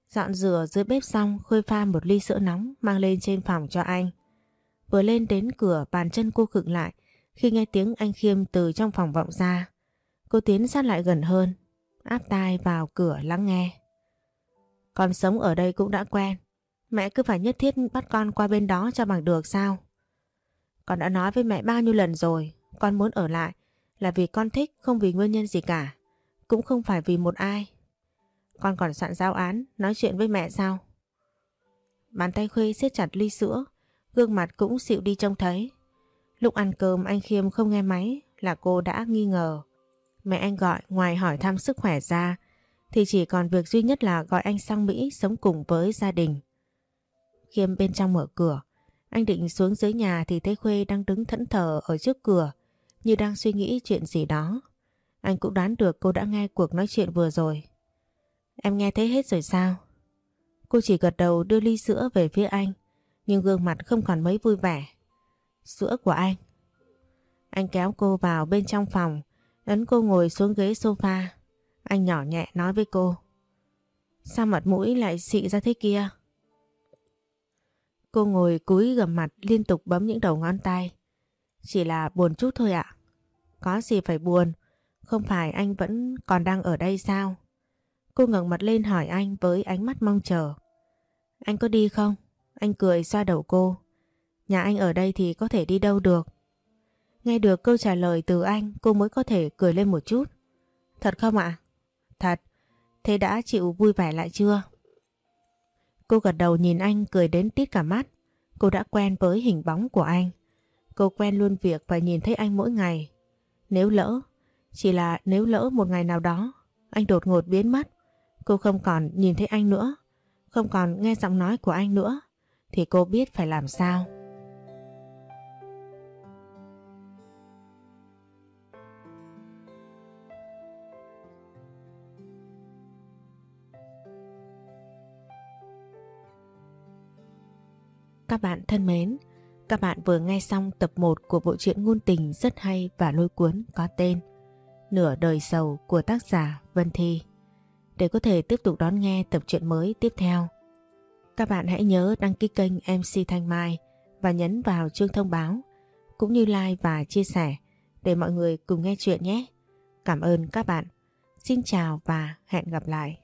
Dọn rửa dưới bếp xong Khuê pha một ly sữa nóng mang lên trên phòng cho anh. Vừa lên đến cửa bàn chân cô khựng lại khi nghe tiếng anh Khiêm từ trong phòng vọng ra. Cô tiến sát lại gần hơn, áp tai vào cửa lắng nghe. Con sống ở đây cũng đã quen. Mẹ cứ phải nhất thiết bắt con qua bên đó cho bằng được sao? Con đã nói với mẹ bao nhiêu lần rồi, con muốn ở lại là vì con thích không vì nguyên nhân gì cả. Cũng không phải vì một ai. Con còn soạn giáo án, nói chuyện với mẹ sao? Bàn tay Khuê siết chặt ly sữa, gương mặt cũng xịu đi trông thấy. Lúc ăn cơm anh Khiêm không nghe máy là cô đã nghi ngờ. Mẹ anh gọi ngoài hỏi thăm sức khỏe ra thì chỉ còn việc duy nhất là gọi anh sang Mỹ sống cùng với gia đình. Khiêm bên trong mở cửa, anh định xuống dưới nhà thì thấy Khuê đang đứng thẫn thờ ở trước cửa như đang suy nghĩ chuyện gì đó. Anh cũng đoán được cô đã nghe cuộc nói chuyện vừa rồi. Em nghe thấy hết rồi sao? Cô chỉ gật đầu đưa ly sữa về phía anh, nhưng gương mặt không còn mấy vui vẻ. Sữa của anh. Anh kéo cô vào bên trong phòng, ấn cô ngồi xuống ghế sofa. Anh nhỏ nhẹ nói với cô. Sao mặt mũi lại xị ra thế kia? Cô ngồi cúi gầm mặt liên tục bấm những đầu ngón tay. Chỉ là buồn chút thôi ạ. Có gì phải buồn, không phải anh vẫn còn đang ở đây sao? Cô ngẩng mặt lên hỏi anh với ánh mắt mong chờ. Anh có đi không? Anh cười xoa đầu cô. Nhà anh ở đây thì có thể đi đâu được. Nghe được câu trả lời từ anh cô mới có thể cười lên một chút. Thật không ạ? Thật. Thế đã chịu vui vẻ lại chưa? Cô gật đầu nhìn anh cười đến tít cả mắt. Cô đã quen với hình bóng của anh. Cô quen luôn việc phải nhìn thấy anh mỗi ngày. Nếu lỡ, chỉ là nếu lỡ một ngày nào đó, anh đột ngột biến mất, cô không còn nhìn thấy anh nữa, không còn nghe giọng nói của anh nữa, thì cô biết phải làm sao. Các bạn thân mến, các bạn vừa nghe xong tập 1 của bộ truyện ngôn tình rất hay và lôi cuốn có tên Nửa đời sầu của tác giả Vân Thi. Để có thể tiếp tục đón nghe tập truyện mới tiếp theo, các bạn hãy nhớ đăng ký kênh MC Thanh Mai và nhấn vào chuông thông báo cũng như like và chia sẻ để mọi người cùng nghe chuyện nhé. Cảm ơn các bạn. Xin chào và hẹn gặp lại.